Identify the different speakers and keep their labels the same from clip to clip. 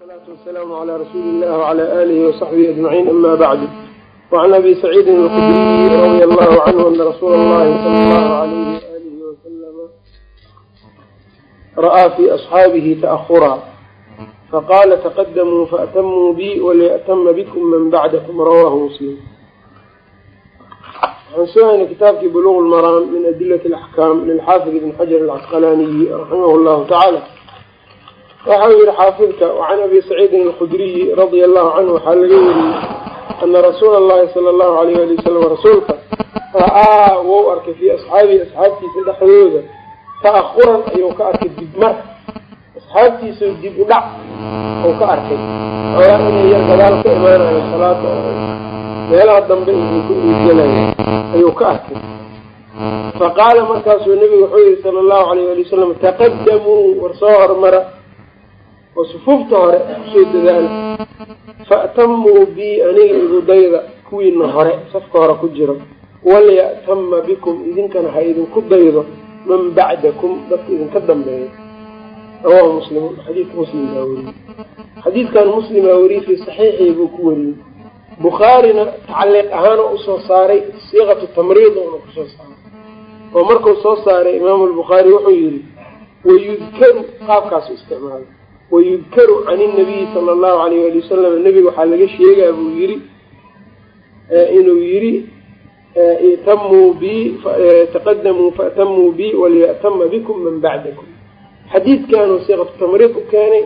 Speaker 1: والصلاة والسلام على رسول الله وعلى آله وصحبه أجمعين أما بعد وعن أبي سعيد الخدري رضي الله عنه أن رسول الله صلى الله عليه وآله وسلم رأى في أصحابه تأخرا فقال تقدموا فأتموا بي وليأتم بكم من بعدكم رواه مسلم waxaan soo haynay kitaabkii buluq lmaraam min adilati alaxkaam lilxaafid ibn xajar alcasqalaaniyi raximah llahu tacaala waxa uu yihi xaafidka wacan abi saciidin alkhudriyi radia allahu canhu waxaa laga weriyey ana rasuula allahi sala allahu alayh ali wasalam rasuulka ra'aa wou arkay fii asxaabihi asxaabtiisa dhexdooda. Ta'ahuran ayuu ka arkay dibmar asxaabtiisa dib u dhac uu ka arkay. Ogaa inay yar gadaal ka imaanayo salaada meelaha dambe inuu ku iigelaya ayuu ka arkay. Faqaala markaasuu nebigu wuxuu yihi sala allahu alayh ali wasalam taqadamuu war soo hormara oo sufuufta hore ku soo dadaala fa'tamuu bii aniga igudayda kuwiina hore safka hore ku jiro. Walya'tama bikum idinkana ha idinku daydo man bacdakum dadka idinka dambeeya. Rawahu muslim xadiidka muslim baa weriyey xadiidkan muslim baa weriyey fii saxiixii buu ku weriyey bukhaarina tacliiq ahaana u soo saaray siiqatu tamriid una ku soo saaray. Oo markuu soo saaray imaamu lbukhaari wuxuu yihi wayudkaru qaabkaasu isticmaalay wayudkaru can inabiyi sala allahu alayh ali wasalam nebiga waxaa laga sheegaa buu yiri inuu yiri itamuu bi taqadamuu faatamuu bi waliya'tama bikum man bacdakum xadiidkanuu siiqatu tamriid u keenay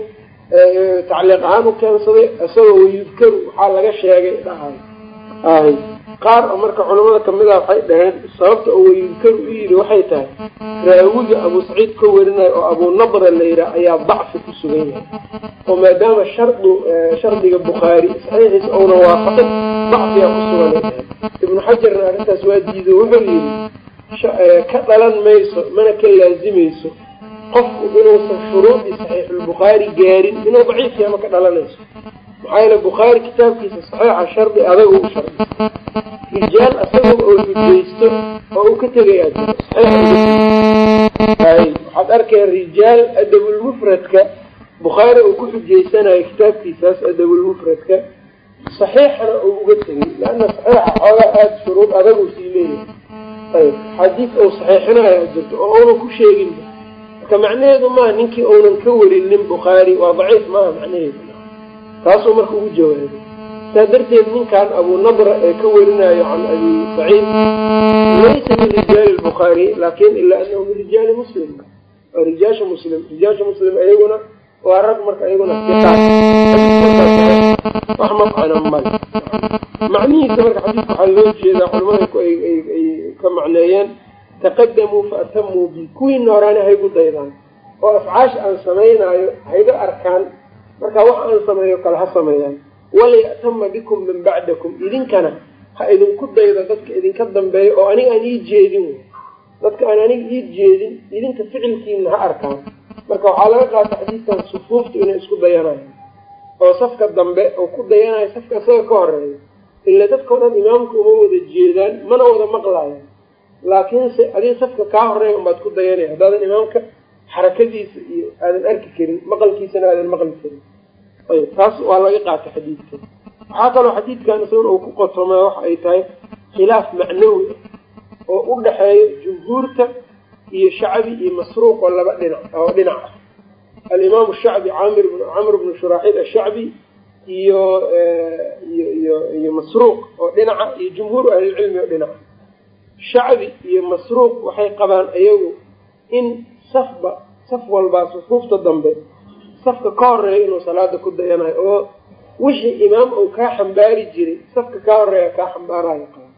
Speaker 1: tacliiq ahaan u keensaday isagoo wayudkaru waxaa laga sheegay dhahay ahay qaar oo marka culamada ka mid ah waxay dhaheen sababta oo wayudkaru u yidhi waxay tahay raawiga abuu saciid ka warinayo oo abuu nadra la yidhaah ayaa dacfi ku sugan yahay. Oo maadaama shardu shardiga bukhaari saxiixiisa ouna waafaqin dacfiga ku sugan ay dhahay ibnu xajarna arrintaas waa diido wuxuu yidhi ka dhalan mayso mana ka laazimayso qofku inuusan shuruudii saxiixulbukhaari gaarin inuu daciif yahay ma ka dhalanayso maxaa yeele bukhaari kitaabkiisa saxiixa shardi adagu u shardi. Rijaal asaga oo hujaysto oo uu ka saxiix waxaad arkaya rijaal adabulmufradka bukhaari uu ku xujaysanayo kitaabkiisaas adabulmufradka saxiixana uu uga tegay leanna saxiixa xoogaa aada shuruud adagu sii leeyahay. Ayb xadiid uu saxiixinayaa jirto oo uunan ku sheegin. Marka macnaheedu maaha ninkii uunan ka warinin bukhaari waa daciif maaha macnaheedu taasuu marka ugu jawaabay. Saa darteed ninkan abuu nadra ee ka warinayo can abi saciid laysa min rijaali lbukhaari laakiin ilaa anahu rijaali muslim. Waa rijaasha muslim rijaasha muslim ayaguna waa rag marka ayaguna wax mafcana male. Macnihiisa marka xadiidka waxaa loo jeedaa culamada ay ka macneeyeen taqadamuu faatamuu bi. Kuwiina horaana haygu daydaan oo afcaasha aan samaynaayo hayga arkaan marka wax aan sameeyo kale ha sameeyaan. Waliya'tama bikum min bacdakum idinkana ha idinku daydo dadka idinka dambeeya oo aniga aan ii jeedin. Dadka aan aniga ii jeedin idinka ficilkiina ha arkaan. Marka waxaa laga qaata xadiidkan sufuuftu inay isku dayanayo oo safka dambe oo ku dayanayo safka isaga ka horreeya ila dadkao dhan imaamka uma wada jeedaan mana wada maqlayan laakiinse adiga safka kaa horreeya unbaad ku dayanaya haddaadan imaamka xarakadiisa iyo aadan arki karin maqalkiisana aadan maqli karin. Ayb taas waa laga qaata xadiidka waxaa kaloo xadiidkan isagun uu ku qotomaa waxa ay tahay khilaaf macnawi ah oo u dhexeeyo jumhuurta iyo shacbi iyo masruuq oo laba dhinac oo dhinac ah. Alimaamu shacbi camir camr bnu shuraaxiil ashacbi iyo iyo iyo iyo masruuq oo dhinaca iyo jumhuur ahlilcilmi oo dhinaca shacbi iyo masruuq waxay qabaan iyagu in safba saf walbaa sufuufta dambe safka ka horreeya inuu salaada ku dayanayo oo wixii imaam uu kaa xambaari jiray safka kaa horreeya kaa xambaarayo qaba.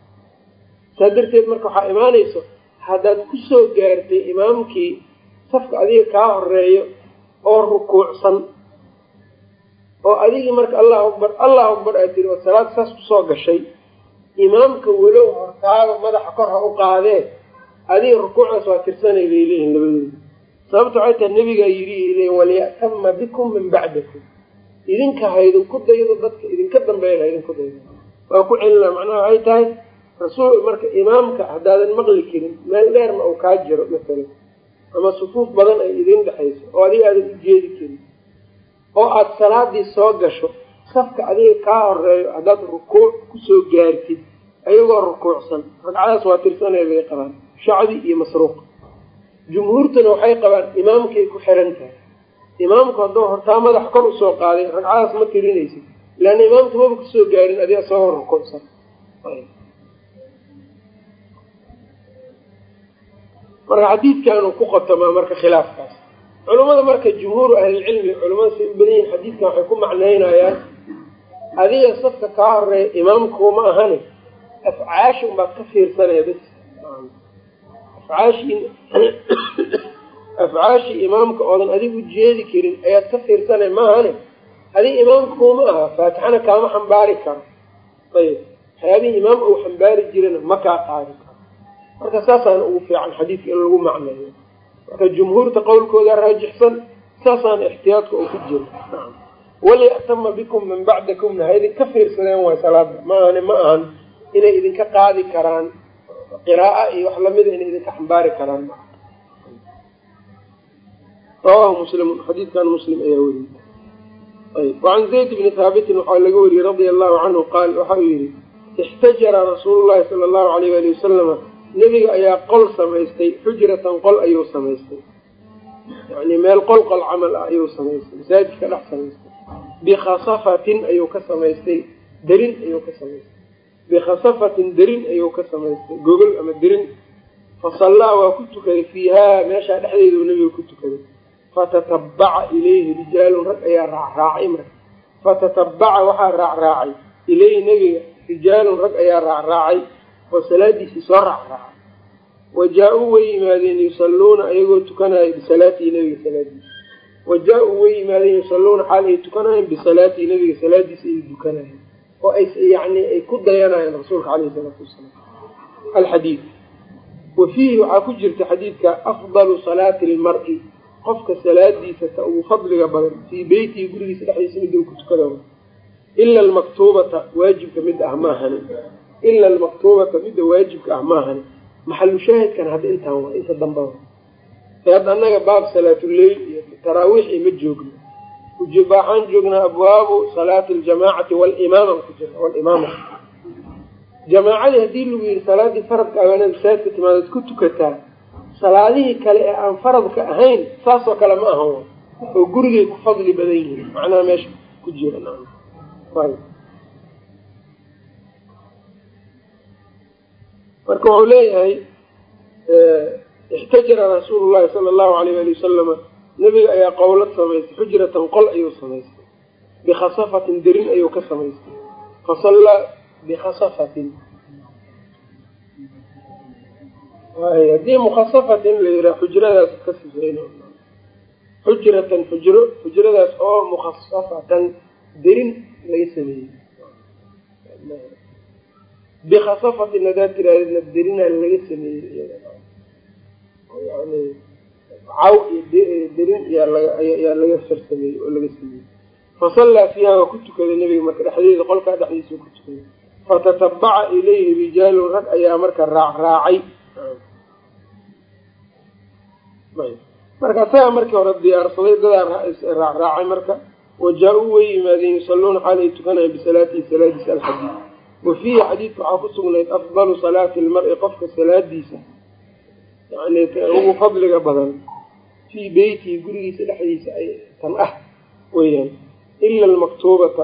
Speaker 1: Saa darteed marka waxaa imaanayso haddaad ku soo gaartay imaamkii safka adiga kaa horeeyo oo rukuucsan oo adigii marka allahu akbar allahu akbar aad tiri oo salaad saas ku soo gashay imaamka walow hortaaba madaxa kor ha u qaadee adiga rukuucdaas waa tirsanay bay leeyihiin labadooda sababta waxay tahay nabigaa yidhi waliya'tama bikum min bacdakum idinka ha idinku daydo dadka idinka dambeeya ha idinku daydo. Waa ku celina macnaha waxay tahay rasuul marka imaamka haddaadan maqli karin meel dheerna uu kaa jiro masalan. Ama sufuuf badan ay idin dhexayso oo adiga aadan u jeedi karin. Oo aada salaadii soo gasho safka adiga kaa horeeyo haddaad rukuuc ku soo gaartid ayagoo rukuucsan. Ragcadaas waa tirsanaya bay qabaan shacbi iyo masruuq jumhuurtuna waxay qabaan imaamkay ku xiran tahay imaamku hadduu hortaa madax kor u soo qaaday ragcadaas ma tirinaysid leanna imaamku maba ku soo gaarin adiga soo rukuucsan marka xadiidkaanu ku qotomaa marka khilaafkaas culummada marka jumhuuru ahlilcilmi culamada say u badan yihiin xadiidkan waxay ku macnaynayaan adiga safka kaa horreeya imaamkuma ahane afcaashi unbaad ka fiirsanaya bas afcaashii afcaashii imaamka oodan adiga u jeedi karin ayaad ka fiirsanaya maahane? Adiga imaamkuma aha faatixana kaama xambaari karo. Ayib. Waxyaabihii imaam uu xambaari jirana ma kaa qaadi karo. Marka saasaana ugu fiican xadiidka in lagu macneeyo. Marka jumhuurta qowlkooda raajixsan saasaana ixtiyaadka oo ku jiro waliya'tama bikum man bacdakumna ha idinka fiirsadeen waay salaada ma ahani ma ahan inay idinka qaadi karaan qiraaa iyo wax lamida inay idinka xambaari karaan. Rawahu muslimun xadiidkan muslim ayaa weriyey ayb wacan zayd bni haabitin waxaa laga wariyey radia allahu canhu qaal waxa uu yihi ixtajara rasuulu llahi sala allahu alayh ali wasalama nebiga ayaa qol samaystay xujratan qol ayuu samaystay. Yani meel qol qol camal ah ayuu samaystay masaajidka dhex samaystay. Bikhasafatin ayuu ka samaystay derin ayuu ka samaystay bikhasafatin derin ayuu ka samaystay gogol ama derin fasallaa waa ku tukaday fiihaa meeshaa dhexdeedu nebiga ku tukaday fatatabaca ilayhi rijaalun rag ayaa raacraacay marka fatatabaca waxaa raacraacay ilayhi nebiga rijaalun rag ayaa raacraacay oo salaadiisii soo raacraacay wa jaa-uu way yimaadeen yusalluuna ayagoo tukanaya bisalaatihi nebiga salaadiisa wa jaa-uu way yimaadeen yusalluuna xaal ay tukanayeen bisalaatihi nebiga salaadiisa ay tukanayeen oo ay yani ay ku dayanayeen rasuulka caleyhi salaatu wasalaam. Alxadiid. Wa fiihi waxaa ku jirta xadiidka afdalu salaati lmar-i qofka salaadiisa ta ugu fadliga badan fii beytihi gurigiisa dhexdiisa midda uu ku tukada ila almaktuubata waajibka mid ah maahani ila almaktuubata midda waajibka ah maahani maxalu shaahidkan hadda intaan waa inta dambaa ee hadda annaga baab salaatuleyl iyo taraawiixi ma joogno waxaan joognaa abwaabu salaati aljamaacati walimaama ku jira walimaama. Jamaacadii haddii lagu yihi salaadii faradka awaanaad masaajidka timaadaad ku tukataa salaadihii kale ee aan faradka ahayn saasoo kale ma ahan oo gurigay ku fadli badan yihiin. Macnaha meesha ku jira marka wuxuu leeyahay ixtajara rasuulu llahi sala allahu alayh ali wasalama nebiga ayaa qowlad samaystay xujratan qol ayuu samaystay bikhasafatin derin ayuu ka samaystay fasallaa bikhasafatin. Haddii mukhasafatin la yihaha xujradaas ka sifeyn xujratan xujro xujradaas oo mukhasafatan derin laga sameeyey bikhasafatin hadaad tirahdna derinaa laga sameeyey caw iyo derin yaa laga farsameeyey oo laga sameeyey. Fasallaa fiiha waa ku tukaday nebiga marka dhexdeeda qolkaa dhexdiisa ku tukaday fatatabaca ilayhi rijaalun rag ayaa marka raacraacay marka asagaa markii hore diyaarsaday dadaa raacraacay marka. Wa jaa-uu way yimaadeen yusalluuna xaal ay tukanayaan bisalaatihi salaadiisa alxadiid. Wa fiihi xadiidka waxaa ku sugnayd afdalu salaati lmar-i qofka salaadiisa yani ugu fadliga badan fii beytihi gurigiisa dhexdiisa ay tan ah weyaan ila almaktuubata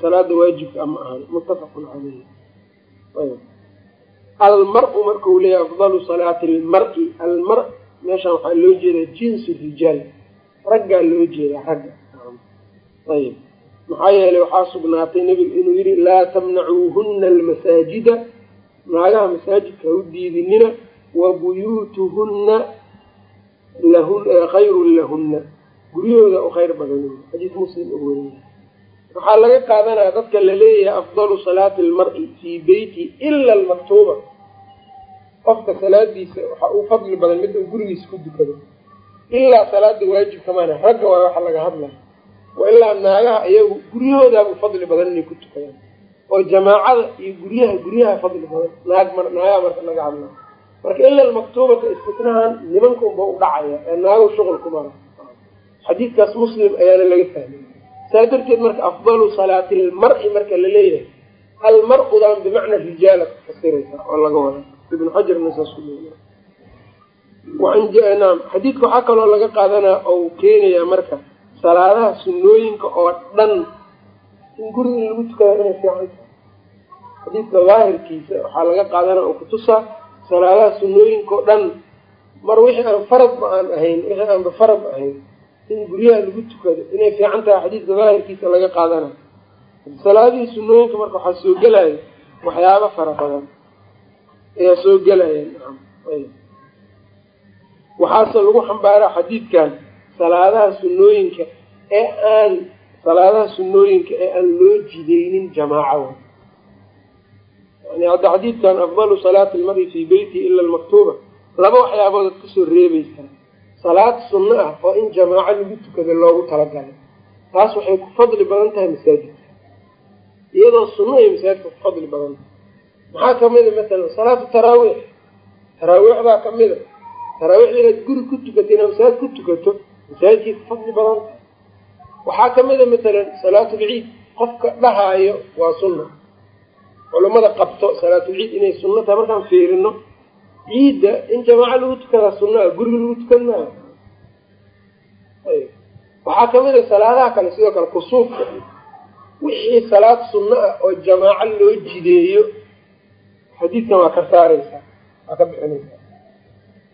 Speaker 1: salaada waajibka ama ahan muttafaqun caleyhi almar-u markau leeyahay afdalu salaati lmar-i almar meeshaan waxaa loo jeedaa jinsu rijaal raggaa loo jeedaa ragga ayb maxaa yeelay waxaa sugnaatay nebigu inuu yihi laa tamnacuuhuna almasaajida naagaha masaajidka ha u diidinina wa buyuutuhunna khayrun lahunna. Guryahooda u khayr badan. Xadiis muslim oo weriye waxaa laga qaadanaya dadka la leeyahay afdalu salaati almar-i fii beyti ila almaktuuba qofka salaadiisa waxaa u fadli badan midda uu gurigiisa ku dukado. Ilaa salaada waajibka maana ragga waa waxa laga hadlaya wa ilaa naagaha iyagu guryahoodaaba fadli badan inay ku tukadaan oo jamaacada iyo guryaha guryaha fadli badan. Naag mar naagaha marka laga hadlayo marka ila almaktuubata istitnahan nimanka unba u dhacaya ee naago shuqul ku mara xadiidkaas muslim ayaana laga fahmay. Saa darteed marka afdalu salaati lmar-i marka la leeyahay almar-udan bimacna rijaala kufasiraysa oo laga wada. Ibnu xajarna saasnaam xadiidka waxaa kaloo laga qaadanaa oo keenayaa marka salaadaha sunnooyinka oo dhan. In guriga lagu tukada inay fiican xadiidka daahirkiisa waxaa laga qaadanaa oo kutusaa salaadaha sunnooyinka oo dhan mar wixii aan faradba aan ahayn wixii aanba farad ahayn in guryaha lagu tukado inay fiican tahay xadiidka daahirkiisa laga qaadana. Salaadihii sunnooyinka marka waxaa soo gelaya waxyaaba fara badan ayaa soo gelaya waxaase lagu xambaaraa xadiidkan salaadaha sunnooyinka ee aan salaadaha sunnooyinka ee aan loo jideynin jamaaca hadda xadiidkan afdalu salaati lmari fii beyti ila almaktuuba. Laba waxyaabood ad ka soo reebaysaa salaad sunno ah oo in jamaaco lagu tukada loogu talagalay. Taas waxay ku fadli badan tahay masaajidka. Iyadoo sunno ay masaajidka ku fadli badan tahay. Maxaa kamida masalan salaatu taraawiix taraawiixdaa kamida taraawiixda inaad guri ku tukato inaad masaajid ku tukato masaajidkay ku fadli badan tahay. Waxaa kamida masalan salaatulciid qofka dhahaayo waa sunna culammada qabto salaatulciid inay sunno tahay markaan fiirino ciidda in jamaaco lagu tukadaa sunaa guriga lagu tukan maayo waxaa ka mid a salaadaha kale sidoo kale kusuufka wixii salaad sunno ah oo jamaaco loo jideeyo xadiidkan waa ka saareysaa waa ka bixinaysaa.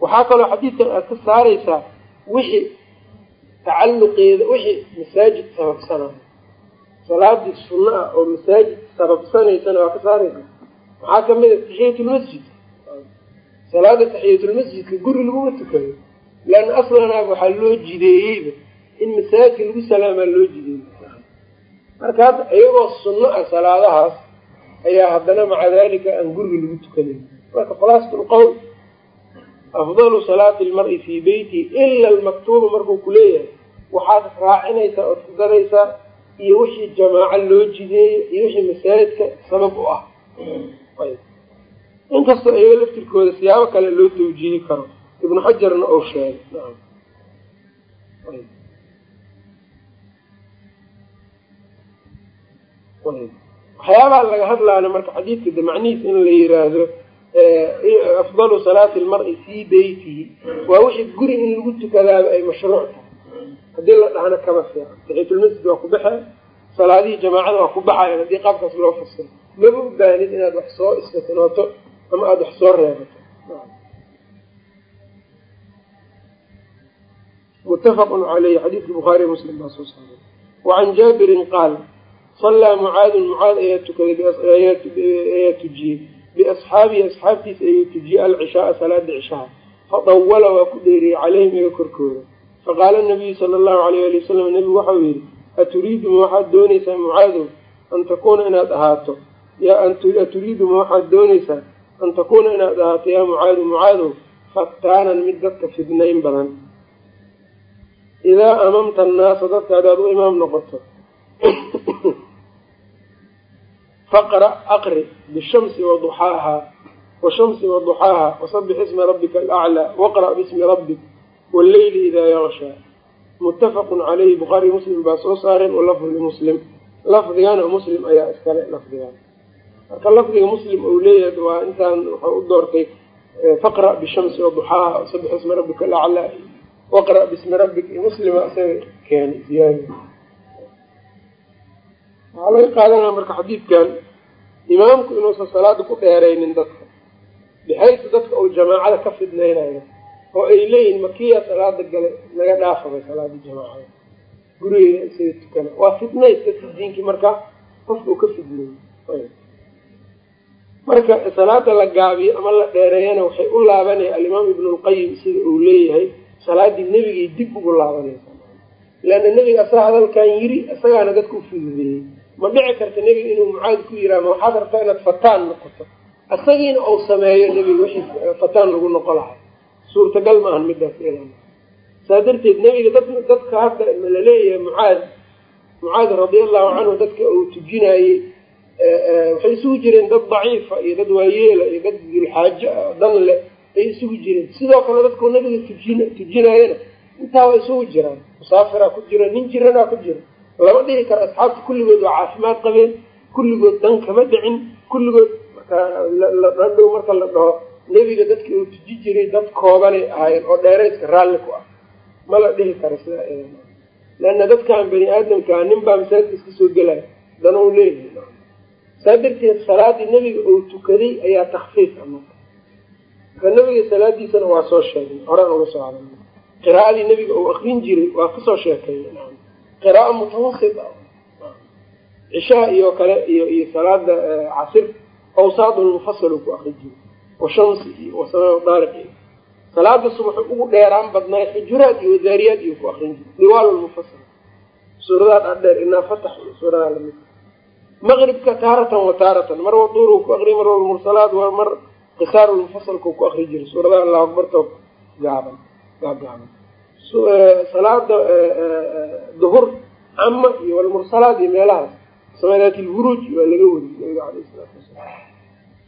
Speaker 1: Waxaa kaloo xadiidkan aad ka saareysaa wixii tacalluqeeda wixii masaajid sababsanayo salaadii sunno ah oo masaajid sababsanaysana waa ka saareysaa waxaa ka mid a taxiyatulmasjid salaada taxiyatulmasjidka guri laguma tukayo leanna aslanaaba waxaa loo jideeyeyba in masaajidka lagu salaamaa loo jideeyey. Marka hadda iyagoo sunno ah salaadahaas ayaa haddana maca dalika aan guriga lagu tukanayn marka khulaasat lqowl afdalu salaati lmari fii beyti ila almaktuuba markuu kuleeyahay waxaad raacinaysaa ood ku daraysaa iyo wixii jamaaco loo jideeyo iyo wixii masaajidka sabab u ah. Inkastoo iyaga laftirkooda siyaabo kale loo tawjiihi karo ibnu xajarna ou sheegay. Waxyaabaha laga hadlaana marka xadiidka de macnihiis in la yiraahdo afdalu salaati lmari fii beytihi waa wixii guri in lagu tukadaaba ay mashruuc tahay haddii la dhahna kama fiican. Taxiyatulmasjid waa ku baxay salaadihii jamaacada waa ku baxayan haddii qaabkaas loo fasiro. Maba u baahnid inaad wax soo istisnooto ama aada wax soo reebato? Mutafaqun caleyhi xadiidka bukhaariy muslim baa soo saaray. Wacan jaabirin qaal sallaa mucaadun mucaad ayaa tukaday ayaa tujiyey biasxaabihi asxaabtiisa ayuu tujiyey alcishaaa salaada cishaha fadawala waa ku dheeriyey caleyhim iga korkooda faqaala nabiyu sala allahu alayh ali wasalam nebigu waxau yidhi aturiidu ma waxaad doonaysaa mucaadow an takuuna inaad ahaato? Aturiidu ma waxaad doonaysaa an takuuna inaad ahaato yaa mucaadu mucaadow fataanan mid dadka fidnayn badan. Idaa amamta annaasa dadka hadaad u imaam noqoto faqra aqri bishamsi waduxaaha washamsi waduxaaha wasabix isma rabbika alaclaa waqra' bismi rabbik walleyli idaa yakshaa muttafaqun caleyhi bukhaari muslim baa soo saareen walafdu limuslim lafdigana muslim ayaa iskale lafdigan marka lafdiga muslim uu leeyahay waa intaan wuxuu u doortay faqra' bishamsi waduxaaha wasabix isma rabbika alaclaa waqra' bismi rabbik muslima isaga keenay ziyaadi waxaa laga qaadanaya marka xadiidkan imaamku inuusan salaada ku dheeraynin dadka bixaysu dadka uu jamaacada ka fidnaynayo oo ay leeyihiin makiya salaada gale naga dhaafabay salaadii jamaacada. Gurigeeda isaga tukana. Waa fidnays dadka diinkii markaa qofka uu ka fidneeyey marka salaada la gaabiyo ama la dheereeyana waxay u laabanaya alimaam ibnulqayim sida uu leeyahay salaadii nebigay dib ugu laabanaysa. Leanna nebiga asaa hadalkan yiri isagaana dadka u fududeeyey ma dhici karta nebiga inuu mucaad ku yiraa ma waxaad rabtaa inaad fataan noqoto? Isagiina uu sameeyo nebiga wixii fataan lagu noqo lahay suurtagal ma ahan midaas saa darteed nebiga dad dadka hadda la leeyahay mucaad mucaad radiallahu canhu dadka uu tujinaayey waxay isugu jireen dad daciifa iyo dad waayeela iyo dad dulxaajo dan le ay isugu jireen. Sidoo kale dadkuu nabiga tujin tujinaayana intaa waa isugu jiraan. Musaafiraa ku jira nin jiranaa ku jira lama dhihi karo asxaabta kulligood waa caafimaad qabeen kulligood dan kama dhicin kulligood markaladhow marka la dhaho nebiga dadkii uu tuji jiray dad koobanay ahaayeen oo dheerayska raalli ku ah. Ma la dhihi karo sidaa leanna dadkan bani aadamkaa nin baa masaajidka iska soo gelaya dana u leeyahay saa darteed salaadii nebiga uu tukaday ayaa takfiif a marka marka nebiga salaadiisana waa soo sheegay horaan uga soo hadalna qiraa'adii nebiga uu akrin jiray waa ka soo sheekeeyay qiraa'o mutawasit ah cishaha iyo kale iyo iyo salaada casir awsaadulmufasal uu ku akrin jiray washamsi iyo wasamaa daariq iyo salaada subax ugu dheeraan badnaay xujuraad iyo wadaariyaad iyo ku akrin jiray diwaalulmufasal suuradaha dhaadheer inaa fatax iyo la mid maqribka taaratan wa taaratan mar waduuru ku akriy mar walmursalaad waa mar qisaarulmufasalka ku akri jiray suuradaha allahu akbarto gaaban gaagaaban salaada duhur cama iyo walmursalaad iyo meelahaas samadaat lburuuj waa laga weriy nabiga aleyh salaatu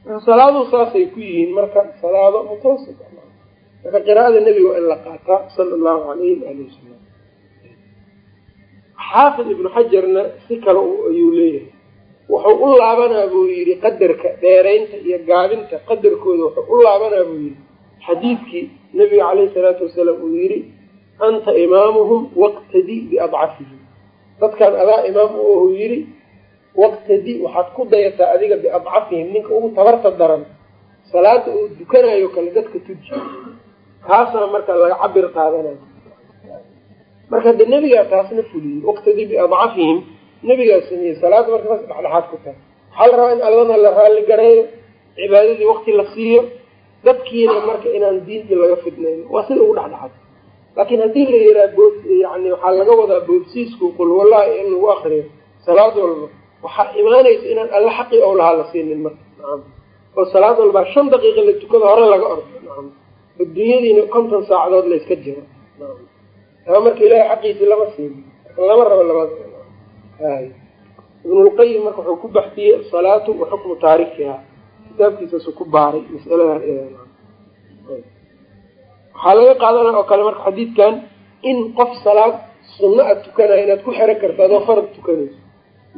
Speaker 1: salaaduhu saasay ku yihiin marka salaado mutawasit marka qiraa'ada nebiga waa in la qaataa sala allahu alayhi waali wasalam xaafid ibnu xajarna si kale ayuu leeyahay. Wuxuu u laabanaa buu yidhi qadarka dheeraynta iyo gaabinta qadarkooda wuxuu u laabanaa buu yidhi. Xadiidkii nebiga caleyhi salaatu wasalaam uu yidhi anta imaamuhum waqtadi biadcafihim dadkan adaa imaam u ahu yidhi waqtadi waxaad ku dayataa adiga biadcafihim ninka ugu tabarta daran salaada uu dukanayo kale dadka tuji. Kaasaa marka laga cabir qaadanayo marka de nebigaa taasna fuliyey waqtadi biadcafihim nebigaa sameeyey salaada marka saas dhexdhexaad ku tahay waxaa la rabaa in allana la raalli gareeyo cibaadadii waqti la siiyo dadkiina marka inaan diintii laga fidnayn waa sida ugu dhexdhexaad. Laakiin haddii la yiraa yani waxaa laga wadaa boodsiisku qul wallahi in lagu akriyo salaad walba waxaa imaanaysa inaan alle xaqii ou lahaa la siinin marka. Nacam oo salaad walbaa shan daqiiqa la tukado hore laga ordo. Nacam adduunyadiina konton saacadood la yska jiro. Nacam taa marka ilaahay xaqiisii lama marka lama rabo labada hay ibnulqayim marka wuxuu ku baxsiyey asalaatu wa xukmu taarikiha kitaabkiisaasu ku baaray masaladan waxaa laga qaadanaya oo kale marka xadiidkan in qof salaad sunno a tukanayo inaad ku xero karto adoo farad tukanayso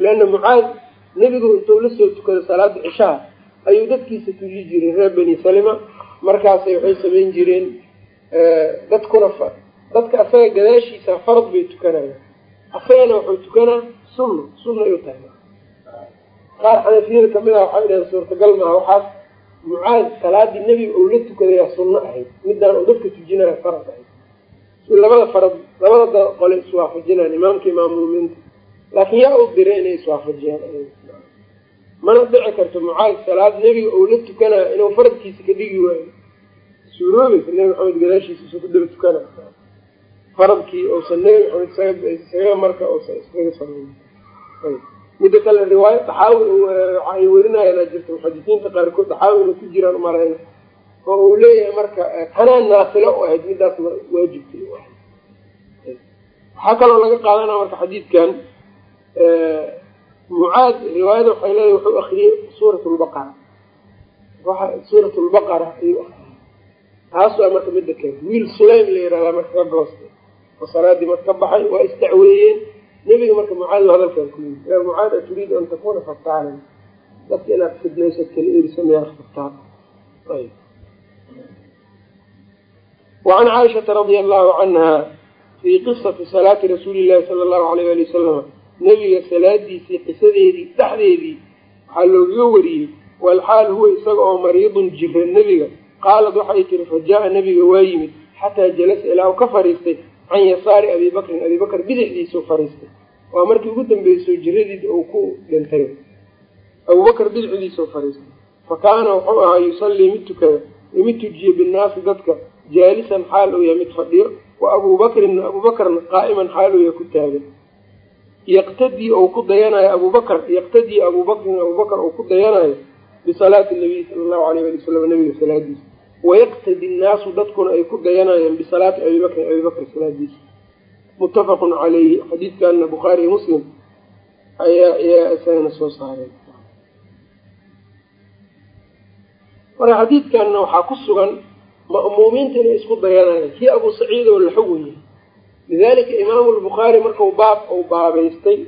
Speaker 1: leanna mucaad nebigu intuu la soo tukado salaada cishaha ayuu dadkiisa tuji jiray reer bani salima markaasay waxay samayn jireen dadkuna dadka asaga gadaashiisa farad bay tukanayaan asagana wuxuu tukanaa sunno sunnay u tahay qaar xanafiyada ka mid ah waxay dhaheen suurtagal maaha waxaas mucaad salaadii nebiga ou la tukadayaa sunno ahayd midaan uu dadka tujinaya farad ahayd labada farad labada qole iswaafajinaan imaamka imaamuumiinta laakiin yaa u diray inay iswaafajiyaan mana dhici karto mucaad salaad nebiga ou la tukanaya inuu faradkiisa ka dhigi waayo. Suuroobaysa nebi maxamed gadaashiisa isu ku daba tukanaya faradkii uusan nebi maxamed isaga marka uusan iskaga sameyn midda kale riwaayo daxaawi waxay werinayaan jirta muxadisiinta qaarkood daxaawi inay ku jiraan umalayna oo uu leeyahay marka tanaa naasilo u ahayd midaas ahayd waxaa kaloo laga qaadanaya marka xadiidkan mucaad riwaayada waxay leedahay wuxuu akriyey suurat lbaqara. Suurat lbaqara ayuu akriyey taas waa marka midda keenta wiil sulaym la yihahdaa marka ka goostay. Oo salaadii marka ka baxay waa istacweeyeen nebiga marka mucaad hadalkan ku yii yaa mucaad aturiidu an takuna fataanan dadka inaad fidnaysad kala eriso miyaa fataan wacan caaishata radia allahu canha fii qisati salaati rasuuli llahi sala allahu alayh ali wasalama nebiga salaadiisii qisadeedii dhexdeedii waxaa loogaga wariyey walxaal huwa isaga oo mariidun jira nebiga. Qaalad waxay tiri fa jaa nebiga waa yimid xataa jalasa ilaa u ka fariistay can yasaari abi bakrin. Abi bakr bidixdiisuu fariistay. Waa markii ugu dambeysay jiradiisa uu ku dhintay. Abubakr bidixdiisuu fariistay. Fa kaana wuxuu ahaa yusallii mid tukada mid tujiye binnaasi dadka jaalisan xaal uu yahay mid fadhiyo wa abuubakrinna abuubakrna qaa'iman xaal uu yahay ku taagan yaqtadii ou ku dayanayo abubakr yaqtadii abuubakrin abubakr uu ku dayanayo bisalaati nabiy sala allahu alayh ali wasalam nabiga salaadiisa wayaqtadi nnaasu dadkuna ay ku dayanayaan bisalaati abi bakrin abi bakr salaadiisa muttafaqun calayhi xadiidkanna bukhaari iyo muslim ayaa ayaa isagana soo saareen marka xadiidkanna waxaa ku sugan ma'muumiinta inay isku dayanayaan kii abuu saciid oo la xugun yahay lidalika imaamu lbukhaari marku baab uu baabaystay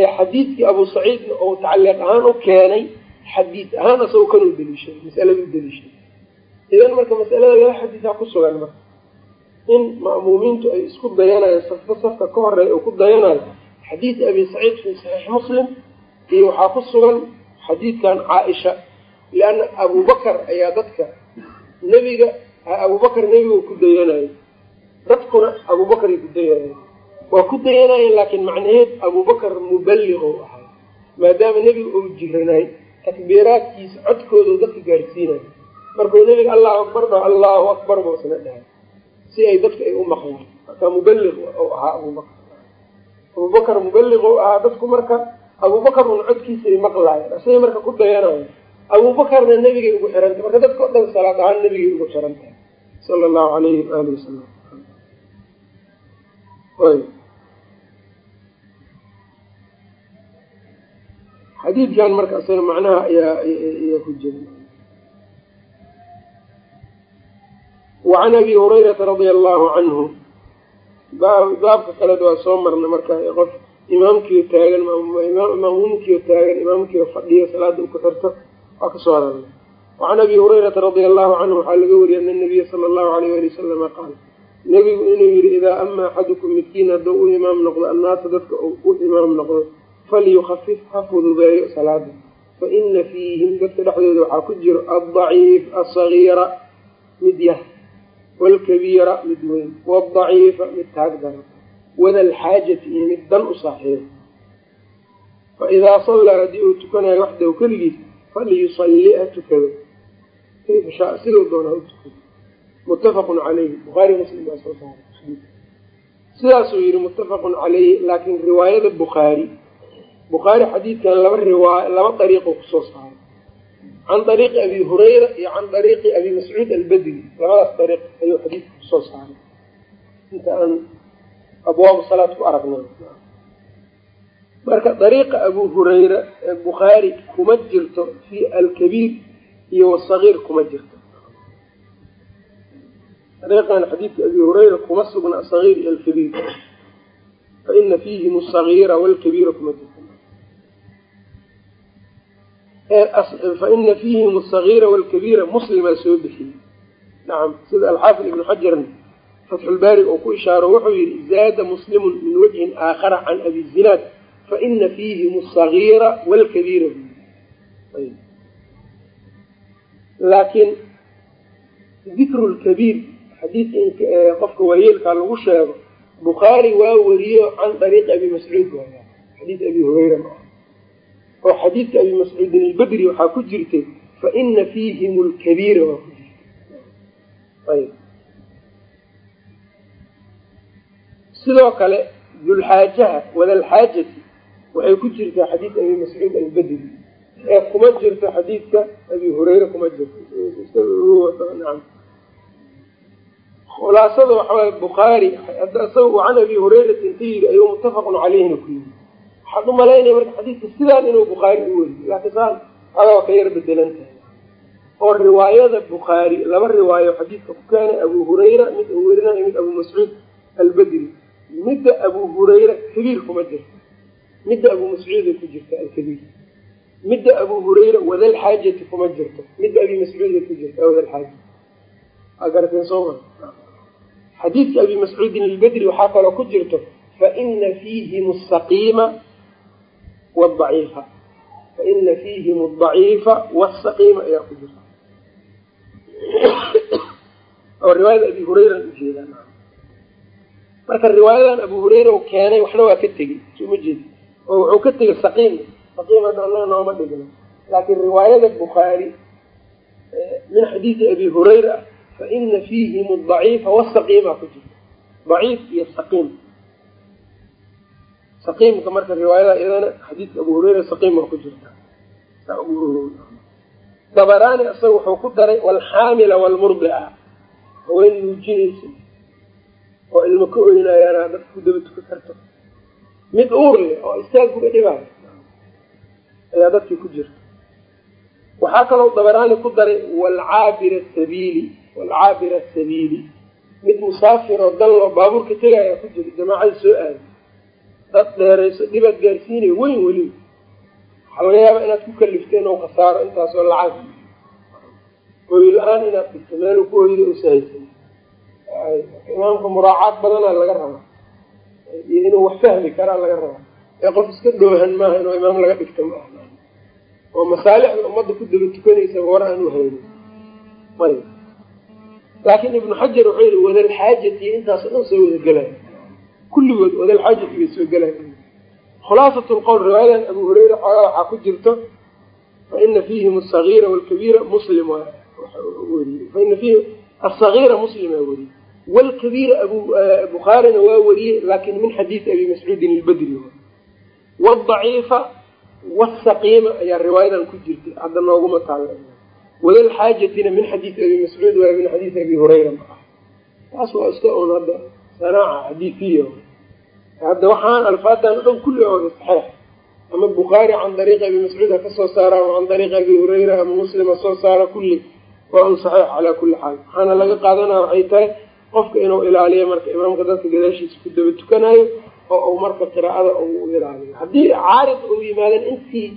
Speaker 1: ee xadiidkii abu saciidna uu tacaliiq ahaan u keenay xadiid ahaan asagoo kanuu deliishaday masaladu deliishaday idan marka masalada laba xadiisaa ku sugan marka in ma'muumiintu ay isku dayanayaan safka safka ka horreeya oo ku dayanayo xadiid abi saciid fi saxiix muslim iyo waxaa ku sugan xadiidkan caaisha lianna abubakar ayaa dadka nebiga abubakar nebiga ku dayanayo dadkuna abubakaray ku dayanayen waa ku dayanayeen laakiin macnaheed abubakar muballiq ou ahay maadaama nebiga uu jiranay takbiiraadkiisa codkooda dadka gaarsiinayo markuu nebiga allahu akbar dho allahu akbar buu isna dhahay si ay dadka ay u maqlaan. Marka muballiq ou ahaa abubakar. Abubakar muballiq ou ahaa dadku marka abubakar un codkiisa ay maqlaayeen. Asagay marka ku dayanayo abubakarna nebigay ugu xirantah marka dadka o dhan salaad ahaan nebigay ugu xiran tahay sala allahu alayhi waalihi wasalam xadiidkan marka isaga macnaha ayaa ayaa ku jira wacan abi hurayrata radia allahu canhu baabka kaleda waa soo marna marka qof imaamkiio taagan maamuumkiio taagan imaamkiio fadhiyo salaada ku xirto waa ka soo hadalna wacan abi hurayrata radia allahu canhu waxaa laga wariyay ana nabiya sala allahu alayh ali wasalama qaal nebigu inuu yihi idaa ama axadukum midkiin hadduu u imaam noqdo annaasa dadka u imaam noqdo falyukafif ha fududeeyo salaada fa ina fiihim dadka dhexdooda waxaa ku jiro aldaciif asagiira mid yah waalkabiira mid weyn. Waaldaciifa mid taag daran wada alxaajati iyo mid dan u saaxiibo fa idaa sallaa haddii uu tukanayo waxdahu keligiis falyusalli ha tukado. Kayfa shaa siduu doona ha u tukado muttafaqun calayhi bukhaari muslim baa soo saaray. Sidaasuu yihi muttafaqun calayhi laakiin riwaayada bukhaari bukhaari xadiidkan laba riwaay laba dariiqoo ku soo saaray. Can dariiqi abi hurayra iyo can dariiqi abi mascuud albedri labadaas dariiq ayuu xadiidka ku soo saaray. Inta aan abwaabu salaad ku aragnay marka dariiqa abu hurayra ee bukhaari kuma jirto fi alkabiir iyo wasagiir kuma jirto dariiqan xadiidka abi hurayra kuma sugna asagiir iyo alkabiir fa ina fiihim asagiira walkabiira kuma faina fiihim asagiira walkabiira muslimaa soo bixiyey nacam sida alxaafid ibnu xajarn fatxulbaari oo ku ishaaro wuxuu yihi zaada muslimun min wajhin aakhara can abi zinaad faina fiihim asagiira walkabiira laakiin dikru lkabiir xadiidka qofka waayeelkaa lagu sheego bukhaari waa weriyo can dariiqi abi mascuud waaya xadiid abi hureyra ma ah oo xadiidka abi mascuudin albedri waxaa ku jirtay faina fiihim lkabiira waa ku jirtay ayb sidoo kale dulxaajaha wadalxaajati waxay ku jirtaa xadiid abi mascuud albedri ee kuma jirto xadiidka abi hureyre kuma jirto khulaasada waxawaaye bukhaari isaga can abi hureyrata inta yidhi ayuu muttafaqun caleyhina ku yiri waxaad u malaynaya marka xadiidka sidaan inuu bukhaari u weriyo laakiin saan adaa ka yar bedelan tahay. Oo riwaayada bukhaari laba riwaayo xadiidka ku keenay abu hurayra mid uu werinayo mid abu mascuud albedri midda abu hurayra kabiir kuma jirto midda abu mascuuday ku jirta alkabiir midda abu hurayra wadalxaajati kuma jirto. Midda abi mascuuday ku jirta wadalxaaja xadiidka abi mascuudin albedri waxaa kaloo ku jirto faina fiihim asaqiima wadaciifa faina fiihim adaciifa wasaqiima ayaa ku jirta oo riwaayada abi hureyra ujeeda marka riwaayadan abu hureyra u keenay waxna waa ka tegey soma jeedi oo wuxuu ka tegay saqiim saqiim hadda nooma dhigno laakiin riwaayada bukhaari min xadiidi abi hureyra faina fiihim adaciifa wasaqiima ku jirta daciif iyo saqiim saqiimka marka riwaayada iyadana xadiidka abu hureyra saqiim waa ku jirta. Dabaraani isaga wuxuu ku daray walxaamila walmurdica haween nuujinaysa oo ilmo ka oynayaana ku daba tuka karto mid uur leh oo istaaguga dhibaayo ayaa dadkii ku jirta. Waxaa kaloo dabaraani ku daray walcaabira sabiili walcaabira sabiili mid musaafir oo dan loo baabuurka tegaya ku jira jamaacada soo aada dad dheerayso dhibaad gaarsiinaya weyn weliba waxaa laga yaabaa inaad ku kalifteen oo khasaaro intaasoo lacag hooy la'aan inaad dhigto meelu ku oyda usahaysan imaamka muraacaad badanaa laga rabaa iyo inuu wax fahmi karaa laga rabaa ee qof iska dhoohan maaha inuu imaam laga dhigto ma oo masaalixda ummadda ku daba tukanaysa war aan u haynin may laakiin ibnu xajar wuxuu yihi wadalxaajati intaas dhan soo wada gelaya kulligood wadalxaajati bay soo gelaya khulaasat lqowl riwaayadan abu hureyra xoogaa waxaa ku jirto faina fiihim asagiira walkabiira muslim weriye faina fiihim asagiira muslima weriye walkabiira abu bukhaarina waa wariyey laakin min xadiisi abi mascuudin ilbadri wadaciifa wasaqiima ayaa riwaayadan ku jirtay hadda nooguma taalla wadalxaajatina min xadiisi abi mascuud waa min xadiisi abi hurayra ma ah taas waa iska un hadda sanaaca xadiisiya hadda waxaan alfaadan o dhan kulli ooda saxeex ama bukhaari can dariiqi abi mascuud ha ka soo saara ama can dariiqi abi hurayra ama muslim ha soo saara kulli waa un saxiix calaa kulli xaal. Waxaana laga qaadanaya waxay tahay qofka inuu ilaaliyo marka imaamka dadka gadaashiisa ku daba tukanayo oo uu marka qiraa'ada u ilaaliyo. Haddii caarid uu yimaadan intii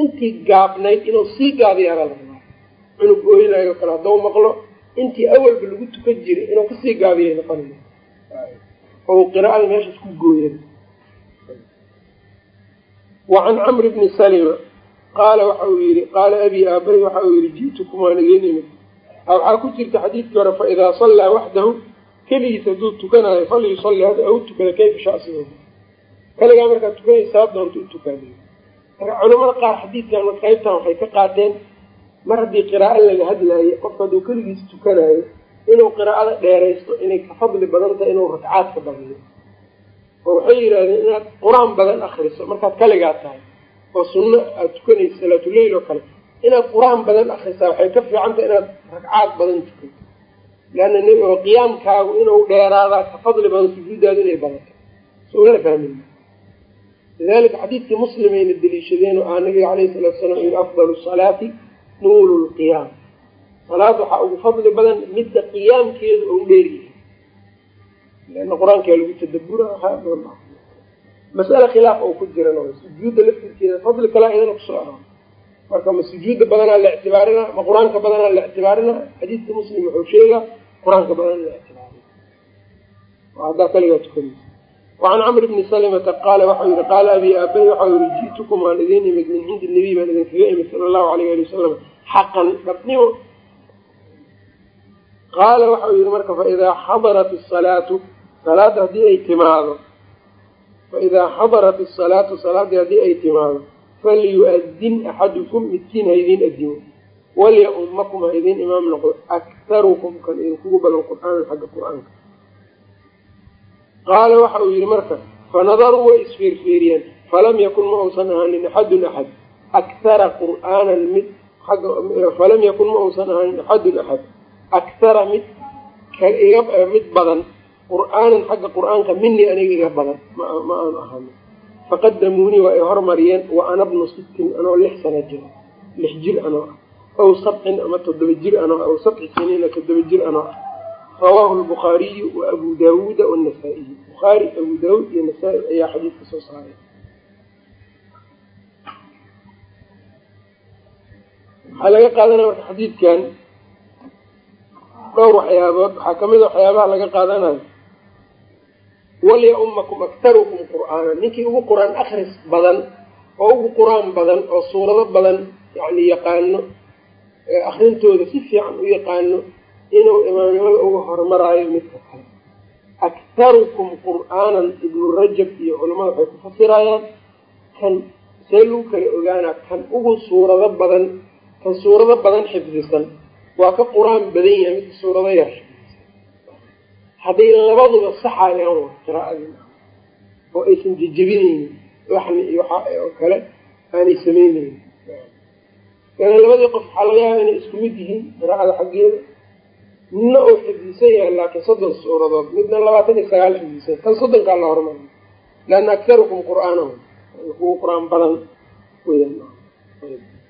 Speaker 1: intii gaabnayd inuu sii gaabiyaana la rabaa cunug ooynayo kale haddau maqlo intii awalba lagu tukan jiray inuu ka sii gaabiyay noqonaya oo qiraa'ada meeshaas ku gooyan wa can camri bni salima qaala waxa uu yihi qaala abi aabay waxa uu yihi ji'tukum waan idin imid. Waxaa ku jirta xadiidkii hore fa idaa sallaa waxdahu keligiis hadduu tukanayo falyusalli hada au tukada kayfa shaa sidoo kaligaa markaad tukanaysaa doonta u tukaadiyo marka culamada qaar xadiidkan qaybtan waxay ka qaateen mar haddii qiraa'o laga hadlaayo qofka hadduu keligiis tukanayo inuu qiraa'ada dheeraysto inay ka fadli badan tahay inuu ragcaadka badiyo. Oo waxay yidhahdeen inaad qur'aan badan akriso markaad kaligaa tahay oo sunno aad tukanayso salaatuleyl oo kale inaad qur'aan badan akrisaa waxay ka fiican tahay inaad ragcaad badan tukato leanna oo qiyaamkaagu inuu dheeraadaa ka fadli badan sujuuddaadu inay badato. Sola fahmin. Lidalika xadiidkii muslimayna deliishadeen oo ah nabiga calayhi salatu salaam yiri afdalu salaati nuulu lqiyaam salaad waxaa ugu fadli badan midda qiyaamkeedu ou dheeryahay leanna qur'aankaa lagu tadabura masale khilaaf oo ku jiran sujuudda laftirkeeda fadli kalaa iyadana ku soo aroor marka ma sujuudda badanaa la ictibaarina ma qur'aanka badanaa la ictibaarina xadiidka muslim wuxuu sheegaa qur'aanka badan la ictibaarina. Haddaa kaligaa tukanaysa. Wacan camr bni salimata qaala waxau yihi qaala abi aabay waxau yihi ji'tukum waan idin imid min cindi nabiy baan idinkaga imid sala allahu alayh ali wasalam xaqan dhabnimo qaala waxau yihi marka faidaa xadarat asalaatu salaada haddii ay timaado. Faidaa xadarat asalaatu salaadii haddii ay timaado falyu-adin axadukum midkiin ha idiin adimo walya-ummakum ha idiin imaam noqdo. Aktarukum kan idinkugu badan qur'aanan xagga qur'aanka. Qaala waxa uu yihi marka fanadaruu way isfiirfiiriyeen. Falam yakun ma uusan ahaanin axadun axad. Akhara qur'aanan mid falam yakun ma uusan ahaanin axadun axad akhara mid mid badan qur'aanan xagga qur'aanka minii aniga iga badan ma aanu ahaanin faqadamuunii waa ay hormariyeen wa ana bnu sittin anoo lix sana jiro lix jir anoo ah aw sabcin ama toddoba jir anoo ah aw sabci siniina toddoba jir anoo ah rawaahu lbukhaariyu wa abu daawuuda wanasaa-iyu bukhaari abu daawuud iyo nasaa-i ayaa xadiidka soo saaray waxaa laga qaadanaya marka xadiidkan. Dhowr waxyaabood waxaa ka mid a waxyaabaha laga qaadanayo walya-ummakum aktarukum qur'aana ninkii ugu qur'aan akris badan oo ugu qur'aan badan oo suurado badan yani yaqaano akrintooda si fiican u yaqaano inuu imaamnimada uga horumaraayo midka kale. Aktarukum qur'aanan ibnu rajab iyo culamada waxay ku fasirayaan kan see lagu kala ogaanaa kan ugu suurado badan kan suurado badan xifdisan waa ka qur'aan badan yahay midka suurado yar. Hadday labaduba saxayaan wa qiraa'adii oo aysan jejebinaynin laxni iyo waxa oo kale aanay samaynaynin laana labadii qof waxaa laga yaaba inay isku mid yihiin qiraa'ada xaggeeda. Midna uu xifdisan yahay laakiin soddon suuradood midna labaatan iyo sagaal xifdisan kan soddonkaa la hormariyo. Leanna aktarukum qur'aanahu. Kugu qur'aan badan weyaan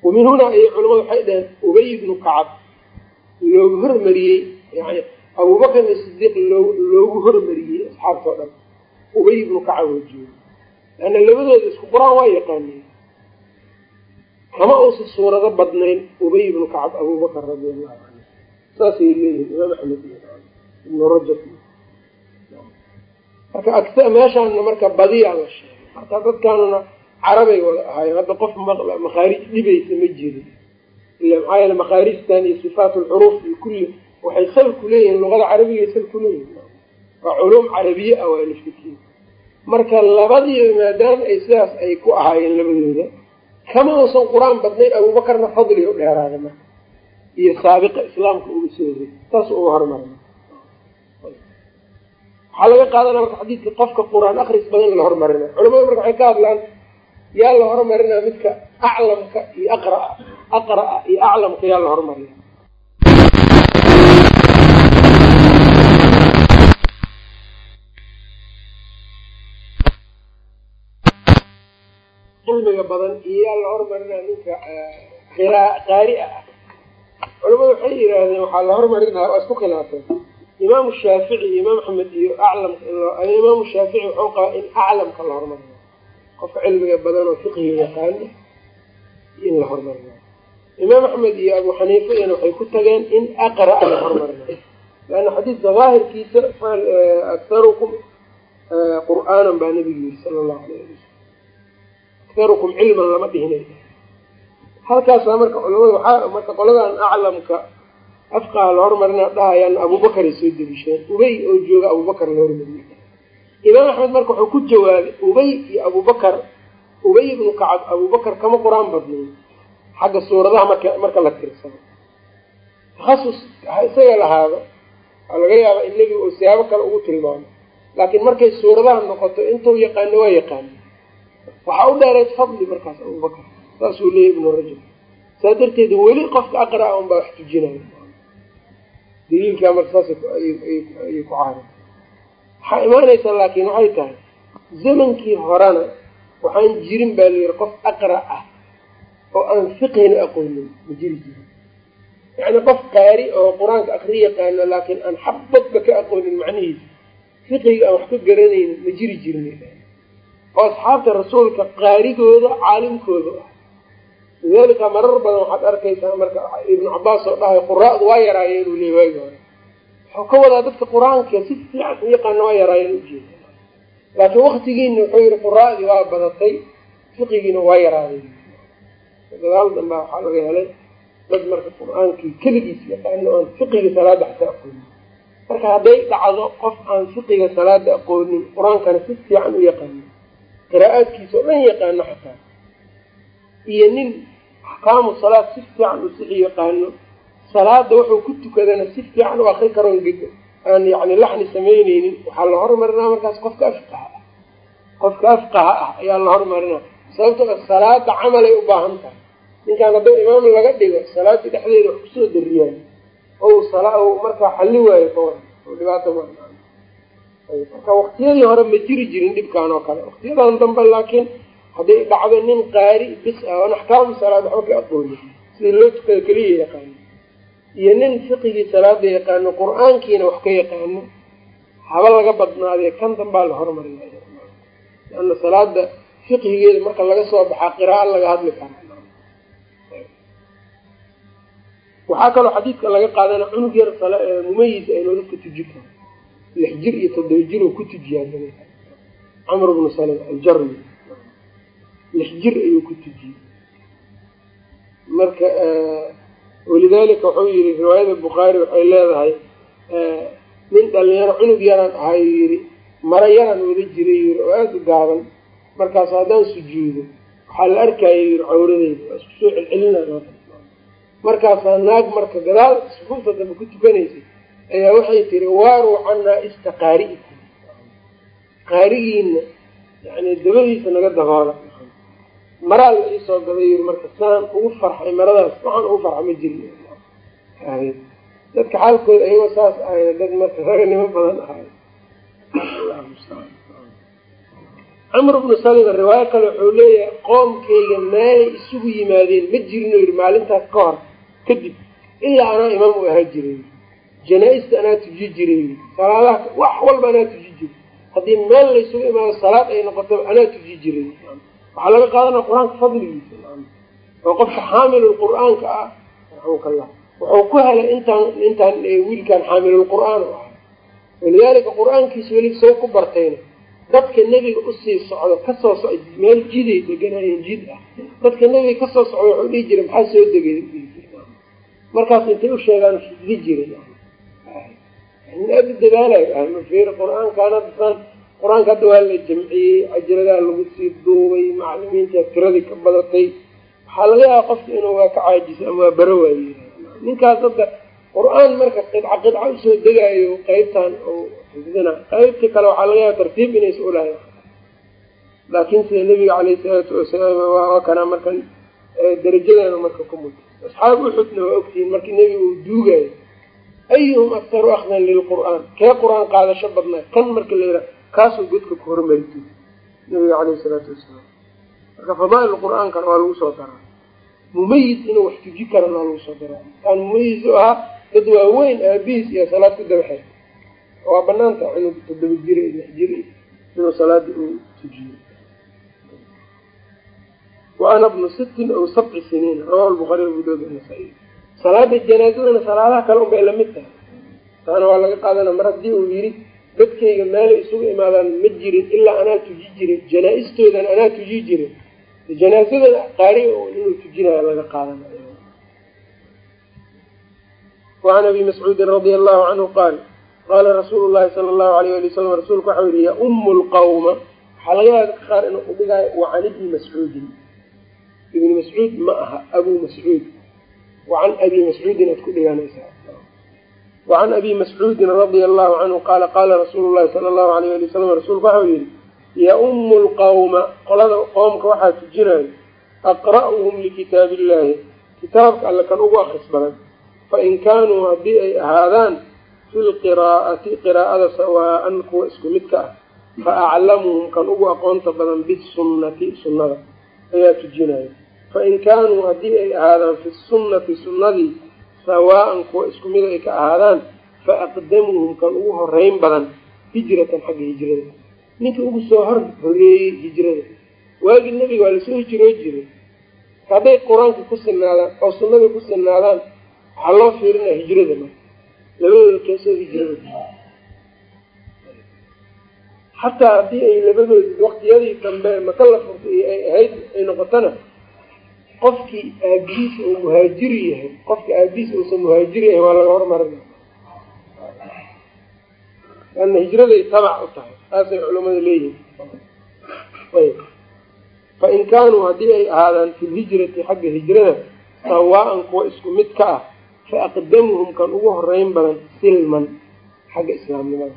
Speaker 1: wamin hunaa ayay culamadu waxay dhaheen ubay ibnu kacab looga hormariyey yani abuubakarna sidiiq loo loogu hormariyey asxaabta o dhan. Ubay ibnu kacab oo jooga. Leanna labadooda isku qur'aan waa yaqaaneen kama uusa suurado badnayn ubay ibnu kacab abubakar radi allahu canhu saasay leeyihiin imaam axmed ibnu rajab. Marka meeshaana marka badiyaa la sheegay. Marka dadkaanuna carabay wada ahaayeen hadda qof makhaarij dhibaysa ma jirin ila maxaa yeele makhaarijtan iyo sifaat lxuruuf iyo kulli waxay sal ku leeyihiin luqada carabigay sal ku leeyihiin waa culuum carabiye ah waa laftikiin marka labadiiba maadaama ay sidaas ay ku ahaayeen labadooda kama uusan qur'aan badnayn abuubakarna fadli u dheeraada marka. Iyo saabiqa islaamka uga soo hey saas uga hormaray. Waxaa laga qaadanaa marka xadiidka qofka qur'aan akris badan la hormarina. Culamada marka waxay ka hadlaan yaa la hormarinaa midka aclamka iyo aqraa aqra'a iyo aclamka yaa la hormarina cilmiga badan iyo yaa la hormarinaa ninka qaari ah culamadu waxay yidhaahdeen waxaa la hormarinaa waa isku khilaafeen imaamu shaafici imaam axmed iyo aclamka imaamu shaafici wuxuu qabaa in aclamka la hormarinayo qofka cilmiga badan oo fiqiga yaqaano in la hormarinayo. Imaam axmed iyo abu xaniifa iyana waxay ku tageen in aqra'a la hormarinayo. Leanna xadiidka daahirkiisa aktarukum qur'aanan baa nabigu yiri sala allahu alayh wasalam aktarukum cilman lama dhihinay. Halkaasaa marka culamada waxaa marka qoladan aclamka afqaha la hormarina dhahayaan abubakaray soo deliisheen ubay oo jooga abubakar la hormariyey imaam axmed marka wuxuu ku jawaabay ubay iyo abubakar ubay ibnu kacab abubakar kama qur'aan badnayn. Xagga suuradaha marka marka la tirsado takhasus ha isaga lahaado waa laga yaaba in nebiga uu siyaabo kale ugu tilmaamo. Laakiin markay suuradaha noqoto intuu yaqaano waa yaqaano. Waxaa u dheereed fadli markaas abubakar saasuu leeyay ibnu rajab. Saa darteed weli qofka aqra un baa wax tujinaya. Daliilkaa marka saas ayay ku caara waxaa imaanaysa laakiin waxay tahay zamankii horena waxaan jirin baa la yihi qof aqra ah oo aan fiqhina aqoonin ma jiri jirin. Yacni qof qaari oo qur'aanka akri yaqaano laakiin aan xabadba ka aqoonin macnihiisa fiqiga aan wax ka garanaynin ma jiri jirin. Oo asxaabta rasuulka qaarigooda caalimkooda ah. Lidalika marar badan waxaad arkaysaa marka ibnu cabaas oo dhahay quraa'du waa yaraayeen inuu leey waagi hore wuxuu ka wadaa dadka qur'aanka si fiican u yaqaana waa yaraayeen ujeeda laakiin waktigiina wuxuu yihi quraa'dii waa badatay fiqigiina waa yaraaday. Dadaal dambaa waxaa laga helay dad marka qur'aankii keligiis yaqaano aan fiqiga salaada xataa aqoonin. Marka hadday dhacdo qof aan fiqiga salaada aqoonin qur'aankana si fiican u yaqaano. Qiraa'aadkiisa oo dhan yaqaano xataa. Iyo nin axkaamu salaad si fiican u sixi yaqaano salaada wuxuu ku tukadana si fiican u akri karoon aan yani laxni samayneynin waxaa la hormarinaa markaas qofka afqaha ah. Qofka afqaha ah ayaa la hormarinaa. Sababtoo salaada camalay u baahan tahay. Ninkaan hadduu imaam laga dhigo salaadii dhexdeeda wax ku soo dariyaan o markaa xalli waayo kawan oo dhibaata ma marka waqtiyadii hore ma jiri jirin dhibkaan oo kale. Waqtiyadan dambe laakiin hadday dhacdo nin qaari bis ah oon axkaamu salaad waxba ka aqoonin sida loo tukada keliya yaqaano iyo nin fiqigii salaada yaqaano qur'aankiina wax ka yaqaano haba laga badnaadee kan dambaa la hormarinaya leanna salaada fiqhigeeda marka laga soo baxaa qiraaa laga hadli karaa waxaa kaloo xadiidka laga qaadana cunug yar mumayis aynoo dadka tuji karo lix jir iyo toddoba jir oo ku tujiyaa camr bnu salim aljarmi. Lix jir ayuu ku tujiyey marka walidaalika wuxuu yihi riwaayada bukhaari waxay leedahay nin dhalinyaro cunug yaraan ahayu yihi mara yaraan wada jiray yiri oo aada u gaaban markaas haddaan sujuudo waxaa la arkaya yiri cawradeyda waa isku soo celcelinaa markaasaa naag marka gadaal sufuufta dambe ku tukanaysay ayaa waxay tiri waaruu canaa ista qaari'ikum qaarigiina yani dabadiisa naga daboola maraa la iisoo gaday yiri marka saan ugu farxay maradaas waxaan ugu farxa ma jirin. Dadka xaalkooda ayagoo saas ahayna dad marka raganimo badan ahay camr bnu salima riwaayo kale wuxuu leeyahay qoomkayga meelay isugu yimaadeen ma jirino yiri maalintaas ka hor kadib ilaa anaa imaam u ahaa jiray. Janaa-ista anaa tuji jiray. Salaadaha wax walba anaa tuji jiray. Haddii meel laysugu imaado salaad ay noqoto anaa tuji jiray waxaa laga qaadanaya qur'aanka fadligiisa oo qofka xaamilulqur-aanka ah raxmukallah wuxuu ku helay intaan intaan wiilkan xaamilulqur-aan u ahay walidaalika qur'aankiisa weli saw ku bartayna dadka nebiga u sii socdo ka soo so meel jiday deganayeen jid ah dadka nebiga ka soo socda wuxuu dhihi jiray maxaa soo degay markaas intay u sheegaan xifdi jiray aada u dadaalayo dadaan qur'aanka hadda waa la jamciyey cajiradaha lagu sii duubay macalimiinta tiradii ka badatay. Waxaa laga yaaba qofka inuu waa ka caajisa ama waa baro waaye. Ninkaas hadda qur'aan marka qidca qidca u soo degaayo qeybtan oo xifdina qeybta kale waxaa laga yaaba tartiib inays ulahay laakiin sida nabiga caleyhi salaatu wasalaam waa kana markan darajadana marka ku muta asxaab uxudna waa ogtihiin markii nebiga uu duugayo ayuhum aktaru akhdan lilqur'aan kee qur'aan qaadasho badnaa? Kan marka la yidhaha kaasuu godka ku hormarito nabiga caleyhi salaatu wasalaam. Marka fadaail qur'aankana waa lagu soo daraa. Mumayiz inuu wax tuji karana waa lagu soo daraa. Kaan mumayiz u ahaa dad waaweyn aabihiis iyo salaad ku dabaxay. Waa banaanta inuu todoba jira lix jira inuu salaada uu tujiyo. Wa ana bnu sittin aw sabci siniin. Rawahu lbuhaari abu daud nasaa-iy salaada janaazadana salaadaha kale un bay la mid tahay. Taana waa laga qaadana mar haddii uu yidhi dadkayga meelay isugu imaadaan ma jirin ilaa anaa tuji jiray janaa-istoodan anaa tuji jiray janaazada qaari inuu tujinayo laga qaadana wacan abi mascuudin radia allahu canhu qaal qaala rasuulu llahi sala allahu alayh ali wasalam rasuulku waxau yihi yaumu lqawma waxaa laga yaaba qaar inuu udhigaayo wacan ibni mascuudin. Ibni mascuud ma aha abu mascuud. Wacan abi mascuudin aad ku dhiganaysaa wacan abi mascuudin radia allahu canhu qaala qaala rasuulu llahi sala allahu alayh ali wasalam rasuulku waxau yihi yaumu lqawma qolada qoomka waxaa tujinayo aqra'uhum likitaabi illahi kitaabka alle kan ugu akris badan fain kaanuu haddii ay ahaadaan fi lqiraa'ati qiraa'ada sawaa'an kuwa isku midka ah fa aclamuhum kan ugu aqoonta badan bisunnati sunnada ayaa tujinayo fain kaanuu haddii ay ahaadaan fi sunnati sunnadii sawaa'an kuwa isku mid ay ka ahaadaan fa aqdamuhum kan ugu horeyn badan hijratan xagga hijrada. Ninka ugu soo hor horeeyey hijrada. Waagii nebiga waa la soo hijroo jiray. Hadday qur'aanka ku sinaadaan oo sunnada ku sinaadaan waxaa loo fiirinaya hijrada marka labadooda keesoo hijrada. Xataa haddii ay labadoodi waqtiyadii dambe maka la furtay ay ahayd ay noqotona qofkii aabihiisa uu muhaajiri yahay qofka aabihiisa uusan muhaajiri yahay waa laga hormarina ana hijraday tabac u tahay saasay culamada leeyihiin ayb. Fain kaanuu haddii ay ahaadaan fi lhijrati xagga hijrada sawaa'an kuwa isku mid ka ah fa aqdamuhum kan ugu horeyn badan silman xagga islaamnimada.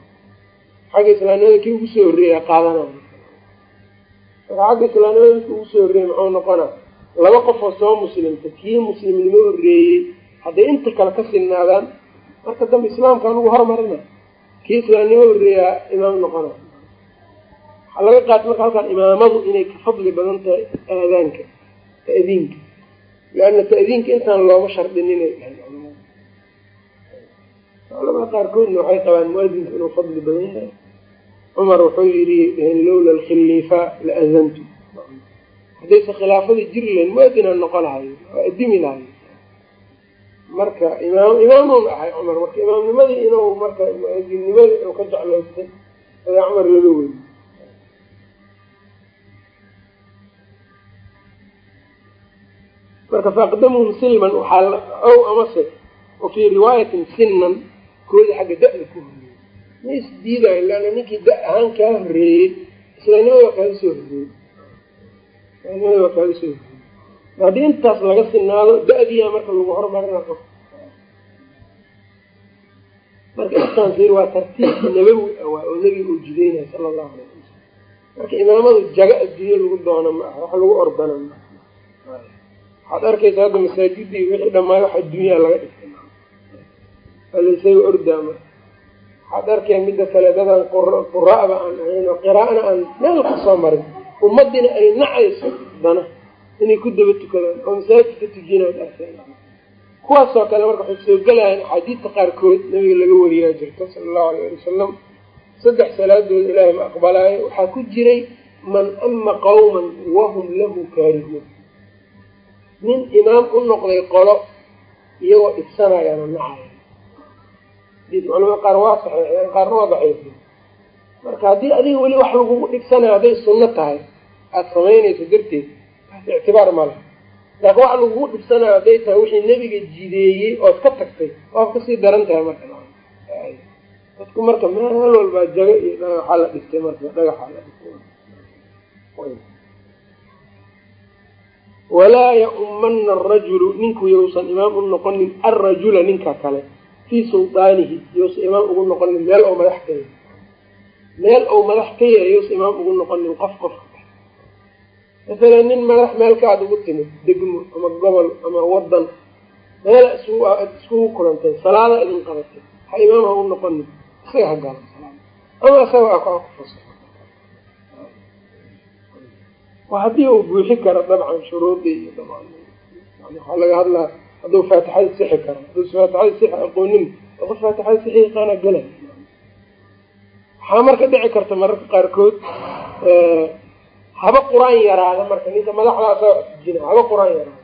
Speaker 1: Xagga islaamnimada kii ugu soo horreeya qaadanaya. Marka xagga islaamnimada midka ugu soo horreeyay muxuu noqonaa laba qofoo soo muslimta kii muslimnimo horreeyey hadday inta kale ka silnaadaan marka dambe islaamkaan ugu hormarina kii islaamnimo horreeyaa imaam noqona. Waxaa laga qaata marka halkaan imaamadu inay ka fadli badan tahay aadaanka ta'diinka. Leanna ta'diinka intaan looma shardin inay dhahay culamada qaarkoodna waxay qabaan muadinku inuu fadli badan yahay. Cumar wuxuu yidhi lowla alkhilifa la adantu haddaysa khilaafadii jiri lahayn muadinaan noqon lahayo waa adimi lahayo marka imaam imaamun ahay cumar. Marka imaamnimadii inuu marka muadinnimada uu ka jeclaystay ayaa cumar laga weyy marka faaqdamuhum silman waxaa ow amase wa fii riwaayatin sinan kooda xagga da-da ku horreeyey. Ma isdiidayo leanna ninkii da ahaan kaa horreeyey islaamnimada waa kaaga soo horreeyey haddii intaas laga sinaado da-diyaa marka lagu hormarina qof. Marka intaan fiir waa tartiib nabawi awaa oo nebiga uu jideynaya sala allahu alayh wasalam marka imaamadu jaga adduunye lagu doono ma wax lagu ordana ma waxaad arkaysa hadda masaajidii wixii dhammaay wax adduunyaa laga dhigtay. Alaisaga ordaama waxaad arkeen midda kale dadaan quraa'ba aan ahayn oo qiraa'ana aan meel ka soo marin ummadina ay nacayso dana inay ku daba tukadaan oo masaajid ka tujinaad arkeen kuwaasoo kale marka waxay soo gelayaan axaadiidta qaarkood nabiga laga wariyaa jirto sala allahu alayh ali wasalam saddex salaadooda ilaahay ma aqbalaayo. Waxaa ku jiray man ama qawman wahum lahu kaarihuun. Nin imaam u noqday qolo iyagoo dhibsanayaana nacaya culamada qaar waa saxeexeen qaarna waa daciifin marka haddii adiga weli wax lagugu dhibsanayo hadday sunno tahay aada samaynayso darteed ictibaar ma leh laakiin wax lagugu dhibsanayo hadday tahay wixii nebiga jideeyey ood ka tagtay waad ka sii daran tahay marka. Dadku marka meel walbaa jago iyo dhagaxaa la dhigtay marka dhagaxaa la dhigtay walaa ya-umana arajulu ninku yousan imaam u noqonin alrajula ninka kale fii suldaanihi yousan imaam ugu noqonin meel ou madax ka yahay meel ou madax ka yahay yousan imaam ugu noqonin qof qofka. Masalan nin madax meelkaad ugu timid degmo ama gobol ama wadan isgu iskugu kulantay salaada idin qabatay ha imaam ha u noqonin isaga ha galo ama isaga a ku fasa wa haddii uu buuxi karo dabcan shuruudii iyo waxaa laga hadlaa hadduu faatixada sixi karo hadduu faatixada sixi aqoonin qof faatixada sixi yaqaana gala waxaa marka dhici karta mararka qaarkood haba qur'aan yaraada marka ninka madaxda asaa jina haba qur'aan yaraada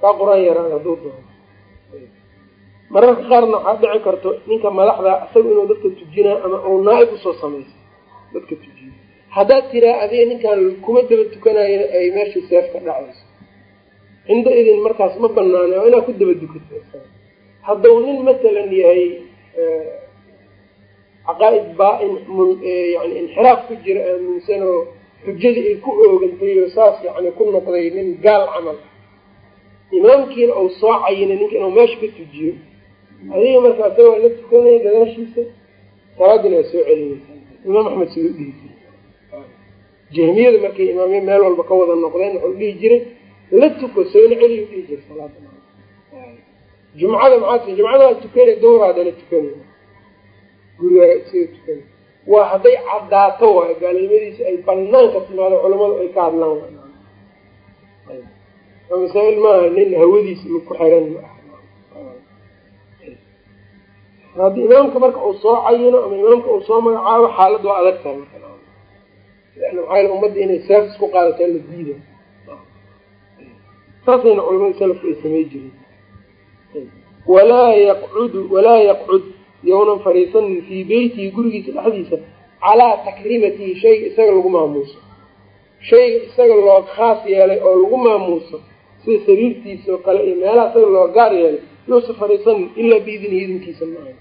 Speaker 1: kaa qur'aan yaraada hadduu doono. Mararka qaarna waxaa dhici karto ninka madaxda isaga inuu dadka tujinaa ama uu naa-ib u soo samaysa dadka tujiyo haddaad tiraa adiga ninkaan kuma daba tukanayo ay meesha seef ka dhacayso. Cinda idin markaas ma banaana waa inaad ku daba dukato hadduu nin masalan yahay caqaa-id baa-in yani inxiraaf ku jira aaminsan oo xujadii ay ku oogantay oo saas yani ku noqday nin gaal camal. Imaamkiina uu soo cayinay ninka inuu meesha ka tujiyo. Adiga markaa sa waa la tukanaya gadaashiisa salaadina waa soo celinaysa imaam axmed siduu dhihi jiray. Jahmiyada markay imaamya meel walba ka wada noqdeen wuxuu dhihi jiray la tuko soona celiyu dhihi jiray salaada jumcada maxaa jumcada waa tukanay dowra haddana tukanay gurigaa isaga tukanay waa hadday caddaato waay gaalnimadiisa ay banaanka timaado culamadu ay ka hadlaan masaa'il maaha nin hawadiisa ku xiran ma haddii imaamka marka uu soo cayino ama imaamka uu soo magacaabo xaalad waa adag tahay maxaa ummadda inay saafis ku qaadataa la diida saasayna culamada salafku ay samey jireen. Walaa yaqcudu walaa yaqcud yownan fariisanin fii beytihi gurigiisa dhexdiisa calaa takrimatihi shayga isaga lagu maamuuso. Shayga isaga loo khaas yeelay oo lagu maamuuso sida sariirtiisa oo kale iyo meelaha isaga loo gaar yeelay yousa fariisanin ilaa biidnihi idinkiisa maaha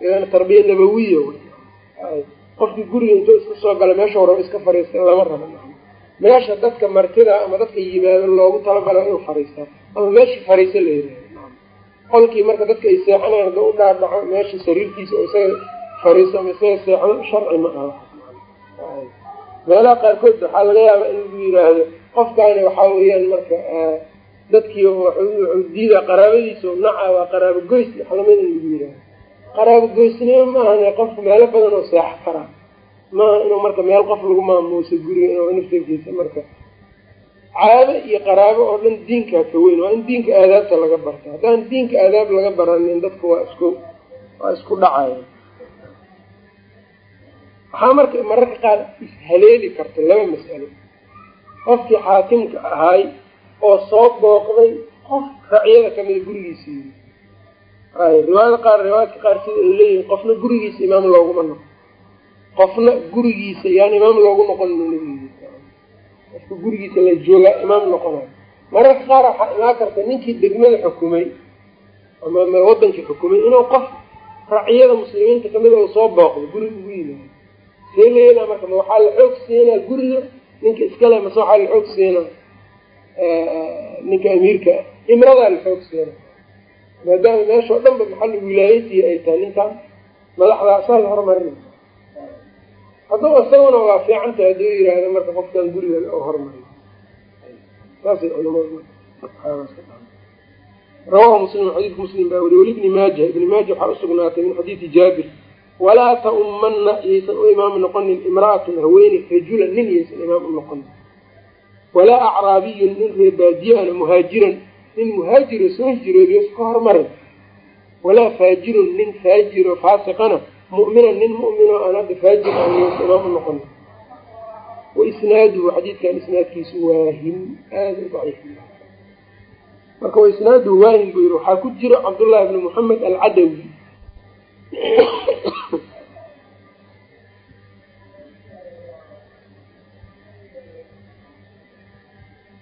Speaker 1: iyadana tarbiya nabawiya qofkii guriga intuu iska soo gala meesha horaba iska fariistay lama rabo. Meesha dadka martida ama dadka yimaado loogu talagalo inuu fariistaa ama meeshii fariisa la yihahdo qolkii marka dadka ay seexanayan haduu u dhaadhaco meesha sariirtiisa oo isaga fariisto ama isaga seexdo sharci ma aha. Meelaha qaarkood waxaa laga yaabaa in lagu yiraahdo qofkaani waxaa weeyaan marka dadkii wuxuu diidaa qaraabadiisa naca waa qaraabo goys maxlamad in lagu yiraahdo qaraabo goysnimo maahan qofku meelo badan oo seexo karaa maaha inuu marka meel qof lagu maamuuso guriga inuu naftarkiisa marka caado iyo qaraabo oo dhan diinkaa ka weyn. Waa in diinka aadaabta laga barta. Haddaan diinka aadaab laga baranin dadka waa isku waa isku dhacaya. Waxaa marka mararka qaar ishaleeli karta laba mas'alo. Qofkii xaakimka ahaay oo soo booqday qof racyada kamida gurigiisa yiri ay riwaayada qaar riwaayadka qaar sida ay leeyihiin qofna gurigiisa imaam looguma noqo qofna gurigiisa yaan imaam loogu noqon qofka gurigiisa la joogaa imaam noqonayo mararka qaar waxaa imaan karta ninkii degmada xukumay ama wadankii xukumay inuu qof raciyada muslimiinta kamida u soo booqdo guriga ugu yimaado see leelaa marka ma waxaa la xoog siinaa guriga ninka iskale mase waxaa la xoog siinaa ninka amiirka ah imradaa la xoog siina maadaama meesha oo dhan ba maxal wilaayatihi ay tahay ninkan madaxda asaa la hormarin haddaba isaguna waa fiican tahay hadduu yiraahdo marka qofkan guriga oo hormariyo saasay culamadu rawahu muslim xadiidka muslim baa weriy wali ibni maaja ibni maaja waxaa usugnaatay min xadiidi jaabir walaa ta'umana yaysan u imaam noqonin imra'atun haweeney rajula nin yaysan imaam u noqonin. Walaa acraabiyun nin reebaadiyana muhaajiran nin muhaajiro soo hijroodiyo iska hormarin walaa faajirun nin faajiro faasiqana mu'minan nin mu'mino aan hadda faajir aan imaam u noqon. Wa isnaaduhu xadiidkan isnaadkiisu waahin aada u daciif. Marka wa isnaaduhu waahin buu yiri waxaa ku jiro cabdullahi bni moxamed alcadawi.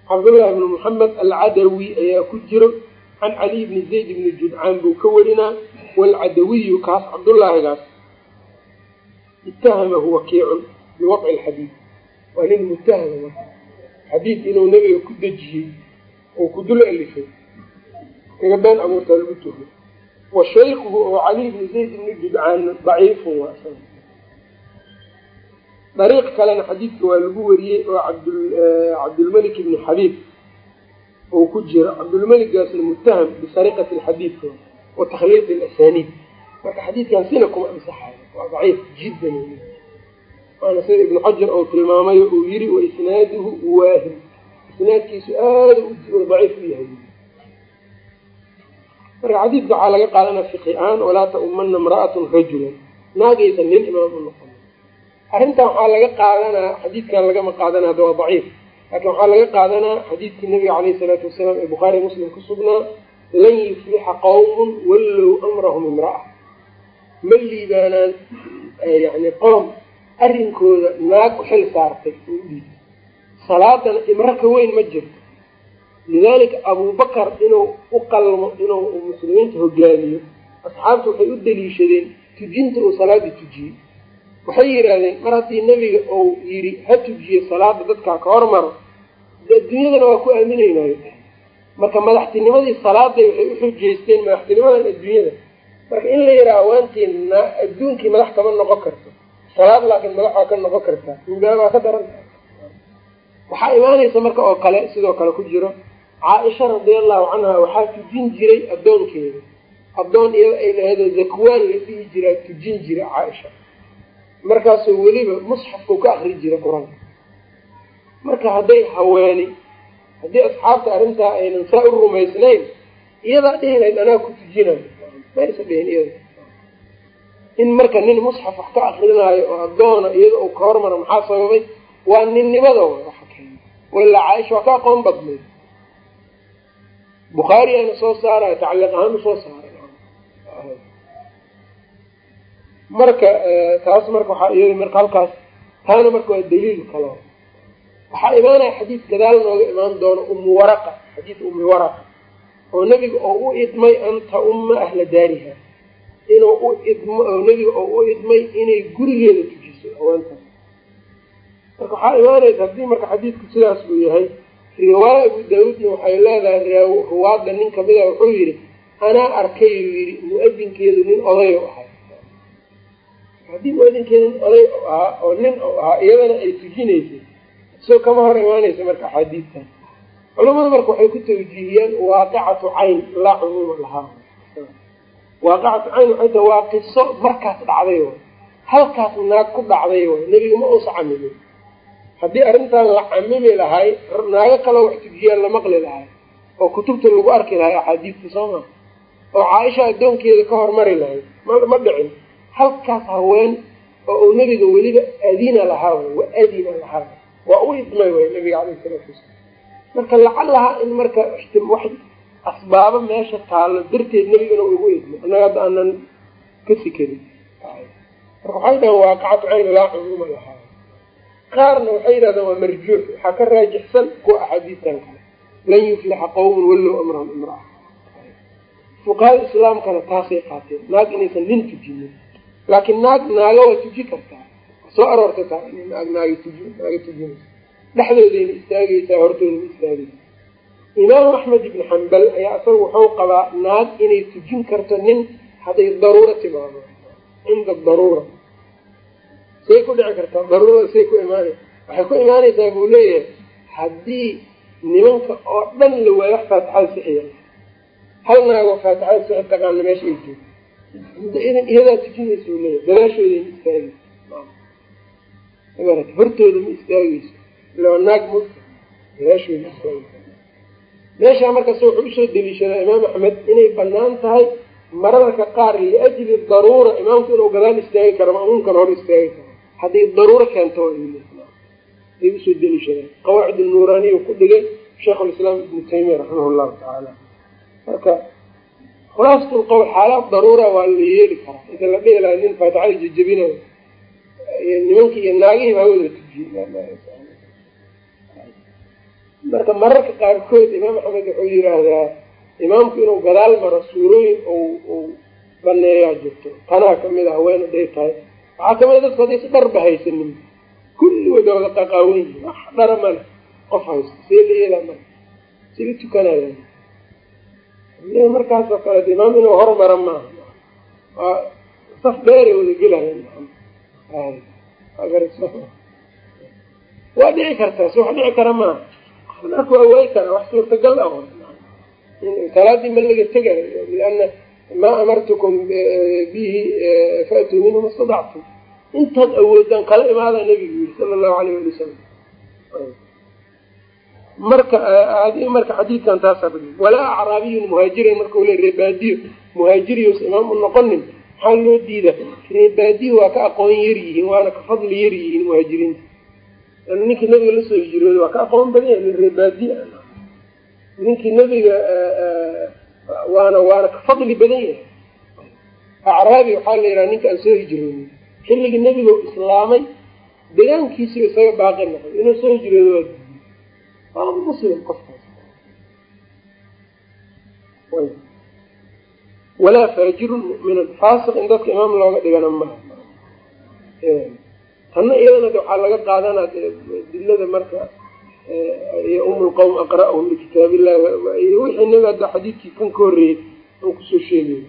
Speaker 1: Cabdullahi bni moxamed alcadawi ayaa ku jiro can caliy bni zayd bni judcaan buu ka warinaa waalcadawiyu kaas cabdullaahigaas itahamahu wakiicun biwadci lxadiid waa nin mutahama xadiid inuu nebiga ku dejiyey oo ku dul alifay kaga been abuurtaa lagu tuho wa shaykhuhu oo caliy bni zayd bni judcaan daciifun waa dariiq kalena xadiidka waa lagu wariyey oo cabdulmelik ibni xabiib uu ku jiro cabdulmeligaasna mutaham bisariqati alxadiidka wa takhliiqi alasaniid marka xadiidkan sina kuma ansaxayo waa daciif jiddan waana sida ibnu xajar oo tilmaamayo uu yiri wa isnaaduhu waahim isnaadkiisu aada daciif u yahay. Marka xadiidka waxaa laga qaadana fiqi aan walaa ta'umana imra'atun rajulan. Naagaysa nin imaam u noqon. Arrintan waxaa laga qaadanaa xadiidkan lagama qaadana hadda waa daciif. Laakiin waxaa laga qaadanaa xadiidkii nabiga caleyhi salaatu wasalaam ee bukhaari muslim ku sugnaa lan yuflixa qawmun wallow amrahum imra'a ma liibaanaan yani qoom arrinkooda naag u xil saartay. Oo u dhiibay salaadana imro ka weyn ma jirto. Lidaalika abubakar inuu u qalmo inuu muslimiinta hogaamiyo asxaabtu waxay u daliishadeen tujinta uu salaada tujiyey waxay yidhaahdeen mar haddii nebiga uu yidhi ha tujiye salaada dadkaa ka hormaro adduunyadana waa ku aaminaynayo marka madaxtinimadii salaaday waxay u xujeysteen madaxtinimadan adduunyada marka in la yidhaha awaantiin adduunkii madax kama noqon karto salaad laakiin madax waa ka noqon kartaa midaa waa ka daran. Waxaa imaanaysa marka oo kale sidoo kale ku jiro caaisha radiallahu canha waxaa tujin jiray addoonkeeda addoon iyada ay laheedo zakwaan la dhihi jiraa tujin jira caaisha. Markaasoo weliba musxafkau ka akri jiray qur'aanka. Marka hadday haweeni haddii asxaabta arrintaa aynan saa u rumaysnayn iyadaa dhihi lahayd anaa ku tujinayo in marka nin musxaf wax ka akrinaayo oo addoona iyada uu ka hormaro maxaa sababay? Waa ninnimada walaa caaisha waa ka aqoon badnayd. Bukhaari aana soo saaraya tacliiq ahaan u soo saaray marka taas marka waxaa iyada marka halkaas taana marka waa daliil kalo waxaa imaanaya xadiid gadaal nooga imaan doono umu waraqa xadiid umi waraqa oo nebiga oo u idmay anta umma ahla daariha. Inuu u idmo oo nebiga oo u idmay inay gurigeeda tujiso haweentaas marka waxaa imaanaysa haddii marka xadiidku sidaas uu yahay riwaaya abu daawuudna waxay leedahay ruwaadda nin kamida wuxuu yidhi anaa arkay uu yidhi mu'adinkeedu nin odayo ahay haddii mu'adinkeedu nin oday ahaa oo nin u ahaa iyadana ay tujinaysay isagoo kama hor imaanaysa marka axaadiidtan culamada marka waxay ku tawjiihiyaan waaqicatu cayn laa cumuuma lahaa. Waaqicatu cayn waxay tahay waa qiso markaas dhacday way halkaas naag ku dhacday way nebiga ma uusa camimin haddii arrintan la camimi lahay naago kaloo wax tujiyaan la maqli lahay oo kutubta lagu arki lahay axaadiidta soo maa oo caaisha addoonkeeda ka hormari lahayd ma dhicin. Halkaas haween oo uu nebiga weliba adina lahaa way wa adina lahaa waa u idmay way nabiga caleyhi salaatu wasalaam marka lacalaha in marka asbaabo meesha taallo darteed nebigana ugu idmay annaga hadda aanan ka sikarin marka waxay dhahan waaqacatu cayn laa cumuuma lahaa. Qaarna waxay yidhahdaan waa marjuux waxaa ka raajixsan kuwa axaadiistan kale. Lan yuflixa qawmun wallow amrahum imraa fuqahada islaamkana taasay qaateen naag inaysan nin tujinin. Laakiin naag naaga waa tuji kartaa. Soo aroorta taa in naag naaga tuji naaga tujinaysa dhexdoodayna istaagaysaa hortoodana istaagaysa imaamu axmed ibni xambal ayaa isaga wuxuu qabaa naag inay tujin karto nin hadday daruuro timaado cinda daruura. Say ku dhici kartaa daruurada say ku imaanay. Waxay ku imaanaysaa buu leeyahay haddii nimanka oo dhan la waayo wax faatixada sixiya hal naagoo faatixada sixi taqaana meesha ay joogto. Iyadaa tujinaysa buu leeyahay gadaashooda ma istaagayso. Hortooda ma istaagayso ila naag istaagaysa meeshaa markaas wuxuu u soo deliishadaa imaam axmed inay bannaan tahay mararka qaar liajli daruura imaamku inuu gadaal istaagi karo ma'muumkan hor istaagi karo. Hadday daruuro keento ay u soo deliishadaan qawaacid nuuraaniya ku dhigay sheikhulislaam ibnu taymiya raximah llahu tacaala. Marka khulaasatu qowl xaalaad daruura waa la yeeli karaa. Inta la dhihi lahaa nin faatixada jejebinayo nimankii iyo naagihii baa wada marka mararka qaarkood imaam axmed wuxuu yiraahdaa imaamku inuu gadaal maro suurooyin uu baneeyaa jirto. Tanaa ka mid a haweena day tahay. Waxaa ka mid a dadku hadday si dharba haysanin kulligood wada qaqaawan yihiin wax dhara male qof haysto see la male si la tukanaya markaasoo kale imaam inuu hormara maaha waa saf dheeray wada gelaya waa dhici kartaa si wax dhici kara maaha marka waa waay kara wax suurtagal ah. Salaadii ma laga tegayo liana maa amartukum bihi faatuu minhu ma stadactum intaad awoodaan kala imaada nabigu yiri sala allahu alayh ali wasalam marka marka xadiidkan taasa walaa acraabiyun muhaajiran marka ule reebaadiyo muhaajiriyos imaam u noqonin maxaa loo diida reebaadiyo waa ka aqoon yar yihiin waana ka fadli yar yihiin muhaajiriinta ninkii nabiga la soo hijrooday waa ka aqoon badan yahay reebaadiya ninkii nabiga waana waana ka fadli badan yahay. Acraabi waxaa la yidhaha ninka aan soo hijrooday xilligii nebiga islaamay degaankiisiba isaga baaqi noqday. Inuu soo hijroodo waa diiday waa muslim qofkaas. Walaa faajirun mu'minan faasiq in dadka imaam looga dhigana maha tanna iyadana waxaa laga qaadanaa dilada marka iyo umulqowm aqra'hum bikitaab illahi wixii nabi hadda xadiidkii kan ka horreeyey aan ku soo sheegay.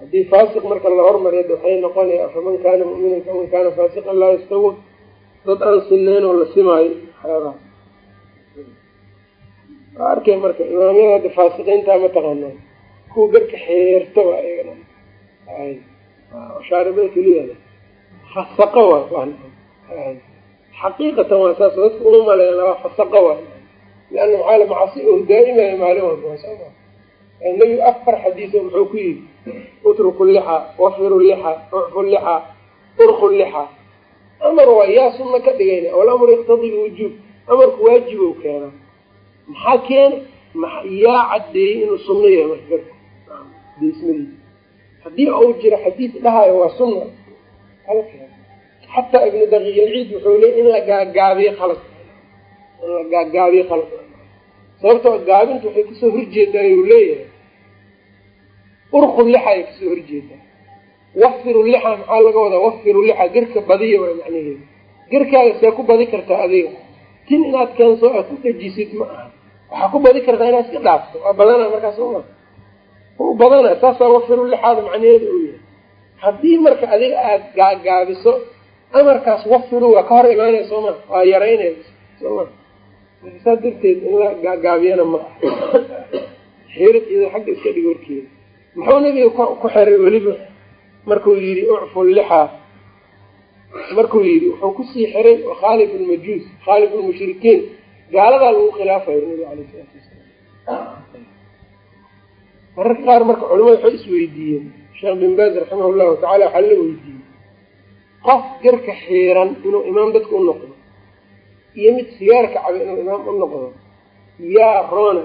Speaker 1: Haddii faasiq marka la hormariya waxay noqonaya afaman kaana mu'minan kaman kaana faasiqan laa yastawi dad aan sineyn oo la simaayo waxyaabaha arkay marka imaamyada hadda faasiqiintaa mataqaanaa kuwa garka xeerta waa iyagana shaaribada keliya fasaqo waa xaqiiqatan waa saas dadka uma maleyn waa fasaqo waa. Liana maxaa la macasi oo daa'imaya maalin walba soma nebigu afar xadiiso muxuu ku yidhi utruku lixa wafiru lixa ucfu lixa urku lixa. Amar waa yaa sunna ka dhigayna walamru yaqtadi lwujuub amarku waajib ou keena maxaa keena yaa caddeeyey inuu sunno yahay marka. Garka deismadiisa haddii uu jiro xadiid dhahayo waa sunna xataa ibnu daqiiqilciid wuxuu leey in la gaagaabiyo khalad in la gaagaabiyo khalad sababtoo gaabinta waxay ka soo horjeedaa uu leeyahay. Urku lixa ay ka soo horjeedaa wafiru lixa maxaa laga wadaa? Wafiru lixa gerka badiya waa macnaheedu. Gerkaaga see ku badi kartaa adiga. Tin inaad keenso aad ku dejisid ma aha. Waxaa ku badi kartaa inaad iska dhaafto. Waa badana markaas uma u badana saasaa wafiru lixaada macnaheeda uu yahay. Haddii marka adiga aada gaagaabiso amarkaas wafiru waa ka hor imaanaya sooma waa yaraynaya sooma saas darteed in la gaagaabiyana ma iyado xagga iska dhig warkeeda. Muxuu nabiga ku xiray weliba? Markuu yidhi ucfu lixaa markuu yidhi wuxuu ku sii xiray khaalif lmajuus khaalif lmushrikiin gaaladaa lagu khilaafayo nabiga alay salaatu wasalaam mararka qaar marka culamada waxay isweydiiyeen sheekh bin baaz raximah llahu tacala waxaa la weydiiyey qof garka xiiran inuu imaam dadka u noqdo iyo mid sigaarka caba inuu imaam u noqdo yaa roona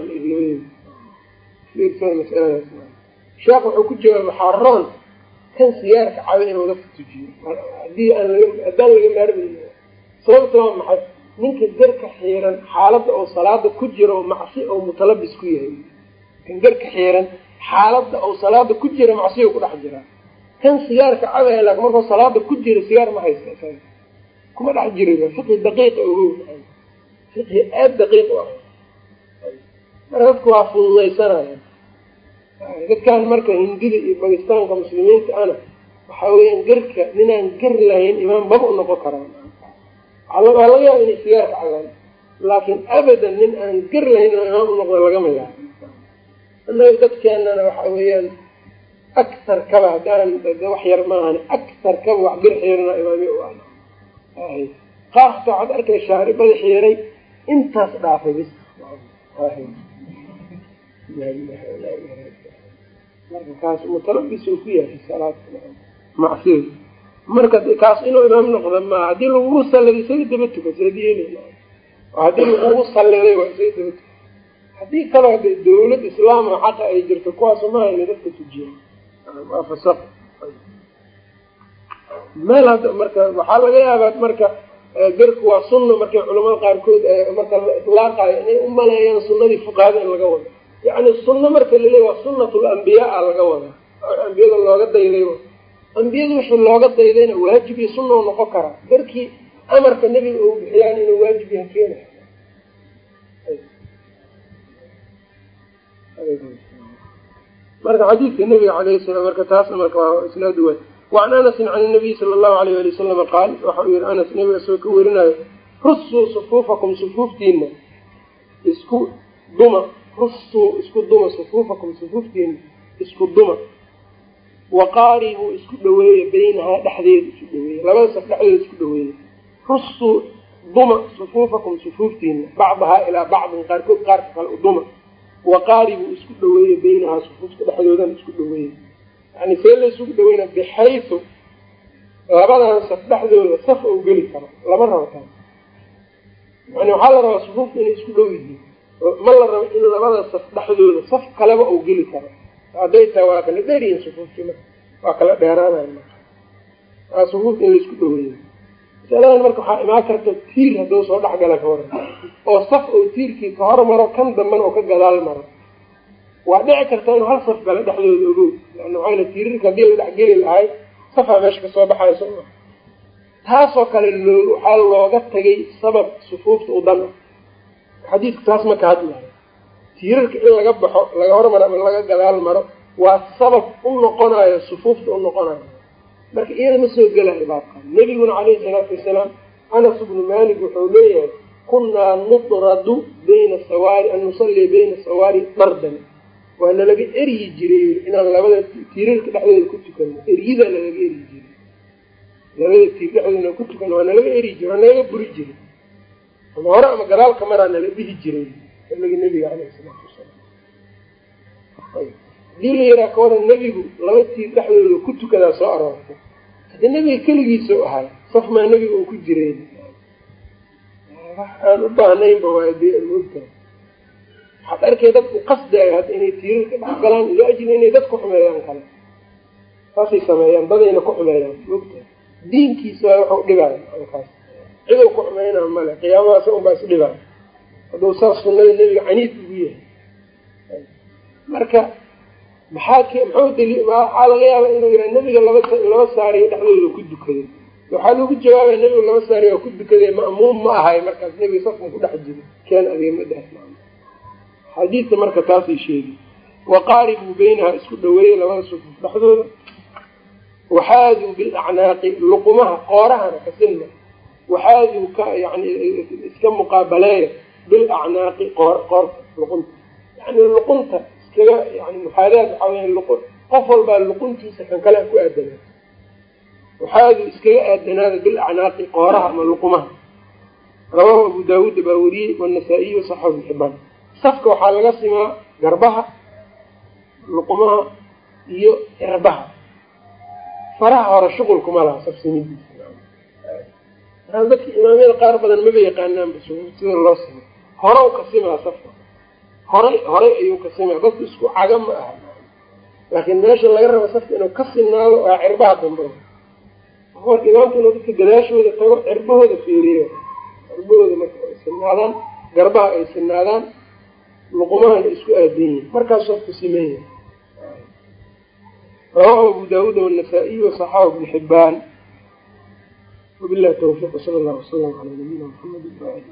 Speaker 1: masaladaas sheekh wuxuu ku jawaabay waxaa roon kan sigaarka caba inuu dadka tujiyo. Hadii aan haddaan laga maarmayn sababta waa maxay? Ninka garka xiiran xaaladda oo salaada ku jiro macsi oo mutalabis ku yahay kan garka xiiran xaaladda oo salaada ku jira macsiyo ku dhex jiraa kan sigaarka cabaya laakin markuu salaada ku jira sigaar ma haysta isaga kuma dhex jiri fiqhi daqiiqa ogo fiqhi aada daqiiq u ah. Marka dadku waa fududaysanaya dadkan marka hindida iyo bakistaanka muslimiinta ana waxaa weyaan garka ninaan gar lahayn imaam maba u noqon karaan. Waa laga yaaba inay sigaarka cabaan laakiin abadan nin aan gar lahayn imaam u noqdo lagama yaabo annaga dadkeenana waxa weeyaan aktar kaba haddaan wax yar maahan aktar kaba wax bir xiirna imaami u ah qaar xataa waxaad arkay shaaribada xiiray intaas dhaafay bis. Marka kaas mutalabis ku yahay salaad macsida marka kaas inuu imaam noqda maa haddii lagugu salliday isaga daba tuka seed yeeli haddii lagugu salliday waa isaga daba tuka haddii kaloo de dawlad islaama xaqa ay jirto kuwaas maaha inay dadka tujiyan waa meel hadda marka waxaa laga yaabaa marka garku waa sunna markay culamada qaarkood marka la inay u maleeyaan sunadii fuqahada in laga wado. Yacni sunno marka laleeya waa sunnatul ambiyaa laga wadaa ambiyada looga dayday ambiyada wixii looga daydayna waajib iyo sunna noqon karaa. Garkii amarka nebiga uu bixiyaan inuu waajib yaha marka xadiidka nabiga alayh salam marka taasna marka waa isnaad waay wacan anasin can nabiy sala allahu alayh ali wasalama qaal waxa uu yihi anas nabiga soo ka werinayo rusuu sufuufakum sufuuftiina isku duma rusuu isku duma sufuufakum sufuuftiina isku duma. Waqaaribuu isku dhaweeya baynahaa dhexdeeda isku dhaweeya labada saf dhexdeeda isku dhaweeya rusuu duma sufuufakum sufuuftiina bacdahaa ilaa bacdin qaarkood qaarka kale u duma waqaaribuu isku dhaweeya baynahaa sufuufta dhexdoodan isku dhaweeya yani see la isugu dhaweyna bixaysu labadan saf dhexdooda saf ou geli karo lama rabo taas yani waxaa la rabaa sufuufta inay isku dhow yihiin ma la rabo in labada saf dhexdooda saf kaleba ou geli karo hadday tahay waa kala dheeryihin sufuuftii marka waa kala dheeraanayo marka sufuufta in la isku dhaweeyo masaladan marka waxaa imaan karta tiir hadduu soo dhexgala ka waran oo saf oo tiirkii ka hor maro kan dambana oo ka gadaal maro. Waa dhici karta inuu hal saf gala dhexdooda ogow. Lan waxayna tiirirka haddii la dhexgeli lahay safaa meesha ka soo baxayo soma taasoo kale loo waxaa looga tagay sabab sufuufta u dan ah xadiidku taas ma ka hadlayo tiirarka in laga baxo laga hormaro ama laga gadaal maro waa sabab u noqonayo sufuufta u noqonayo marka iyada ma soo gelayo baabka. Nebiguna calayhi salaatu wasalaam anas bnu malik wuxuu leeyahay kunnaa nudradu bayna sawaari an nusallia bayna sawaari dardan waa nalaga eryi jiray inaan labada tiirarka dhexdooda ku tukano eryidaa nalaga eryi jiray. Labada tiir dhexdooda ku tukano waa nalaga eryi jiray waa nalaga buri jiray. Ama hore ama gadaalka maraa nala dhihi jiray xilliga nebiga caleyhi salaatu wasalaam haddii la ka waran nebigu laba tiir dhexdooda ku tukadaa soo aroortay. Hadii nebiga keligiisa ahay saf maa nebiga uu ku jiray. Wax aan u baahnaynba waa dee moogtahay waxaad arkay dadku qasdaayo hadda inay tiirarka dhex galaan liajli inay dad ku xumeeyaan kale. Saasay sameeyaan dadayna ku xumeeyaan moogtahay diinkiisa waa waxu dhibaayo kaas cidou ku xumeynaa male qiyaamadaas unbaa is dhibaayo hadduu saas sunada nebiga caniid ugu yahay. Marka maxaa dali waxaa laga yaaba inuu yihaa nebiga laba saariyo dhexdooda ku dukaday. Waxaa lagu jawaabaya nebigu laba saariyo ku dukaday ma'muum ma ahay. Markaas nebiga safkan ku dhex jiro keen adeemadaas xadiidka marka taasay sheegi waqaaribuu beynaha isku dhaweeyey labada sufuuf dhexdooda. Waxaaduu bilacnaaqi luqumaha qoorahana ka sinna. Waxaaduu ka yani iska muqaabaleeya bilacnaaqi qoor qoorta luqunta. Yani luqunta iskaga yani muxaadaad waxaa weya luqun. Qof walbaa luquntiisa kan kale ku aadanaa waxaaduu iskaga aadanaada bilacnaaqi qooraha ama luqumaha. Rawaahu abu daawuud baa weriyey wanasaa-iy ibn xibaan safka waxaa laga simaa garbaha luqumaha iyo cirbaha faraha hore shuqulkuma laha saf simidiisa. Dadka imaamyada qaar badan maba yaqaanaanba sida loo sima horow ka simaa safka horay horay ayuu ka simaa dadku isku caga ma aha. Laakiin meesha laga rabo safka inuu ka sinaado waa cirbaha dambe. Marka imaamka inuu dadka gadaashooda tago cirbahooda feeriyo cirbahooda marka ay sinaadaan garbaha ay sinaadaan luqumahana isku aadan yihiin markaas safku siman yahay abu daawuud wanasaa-iy wasaxahu ibnu xibaan wabillahi tawfiiq wsala allahu wasalam calaa nabiyina maxamedi waali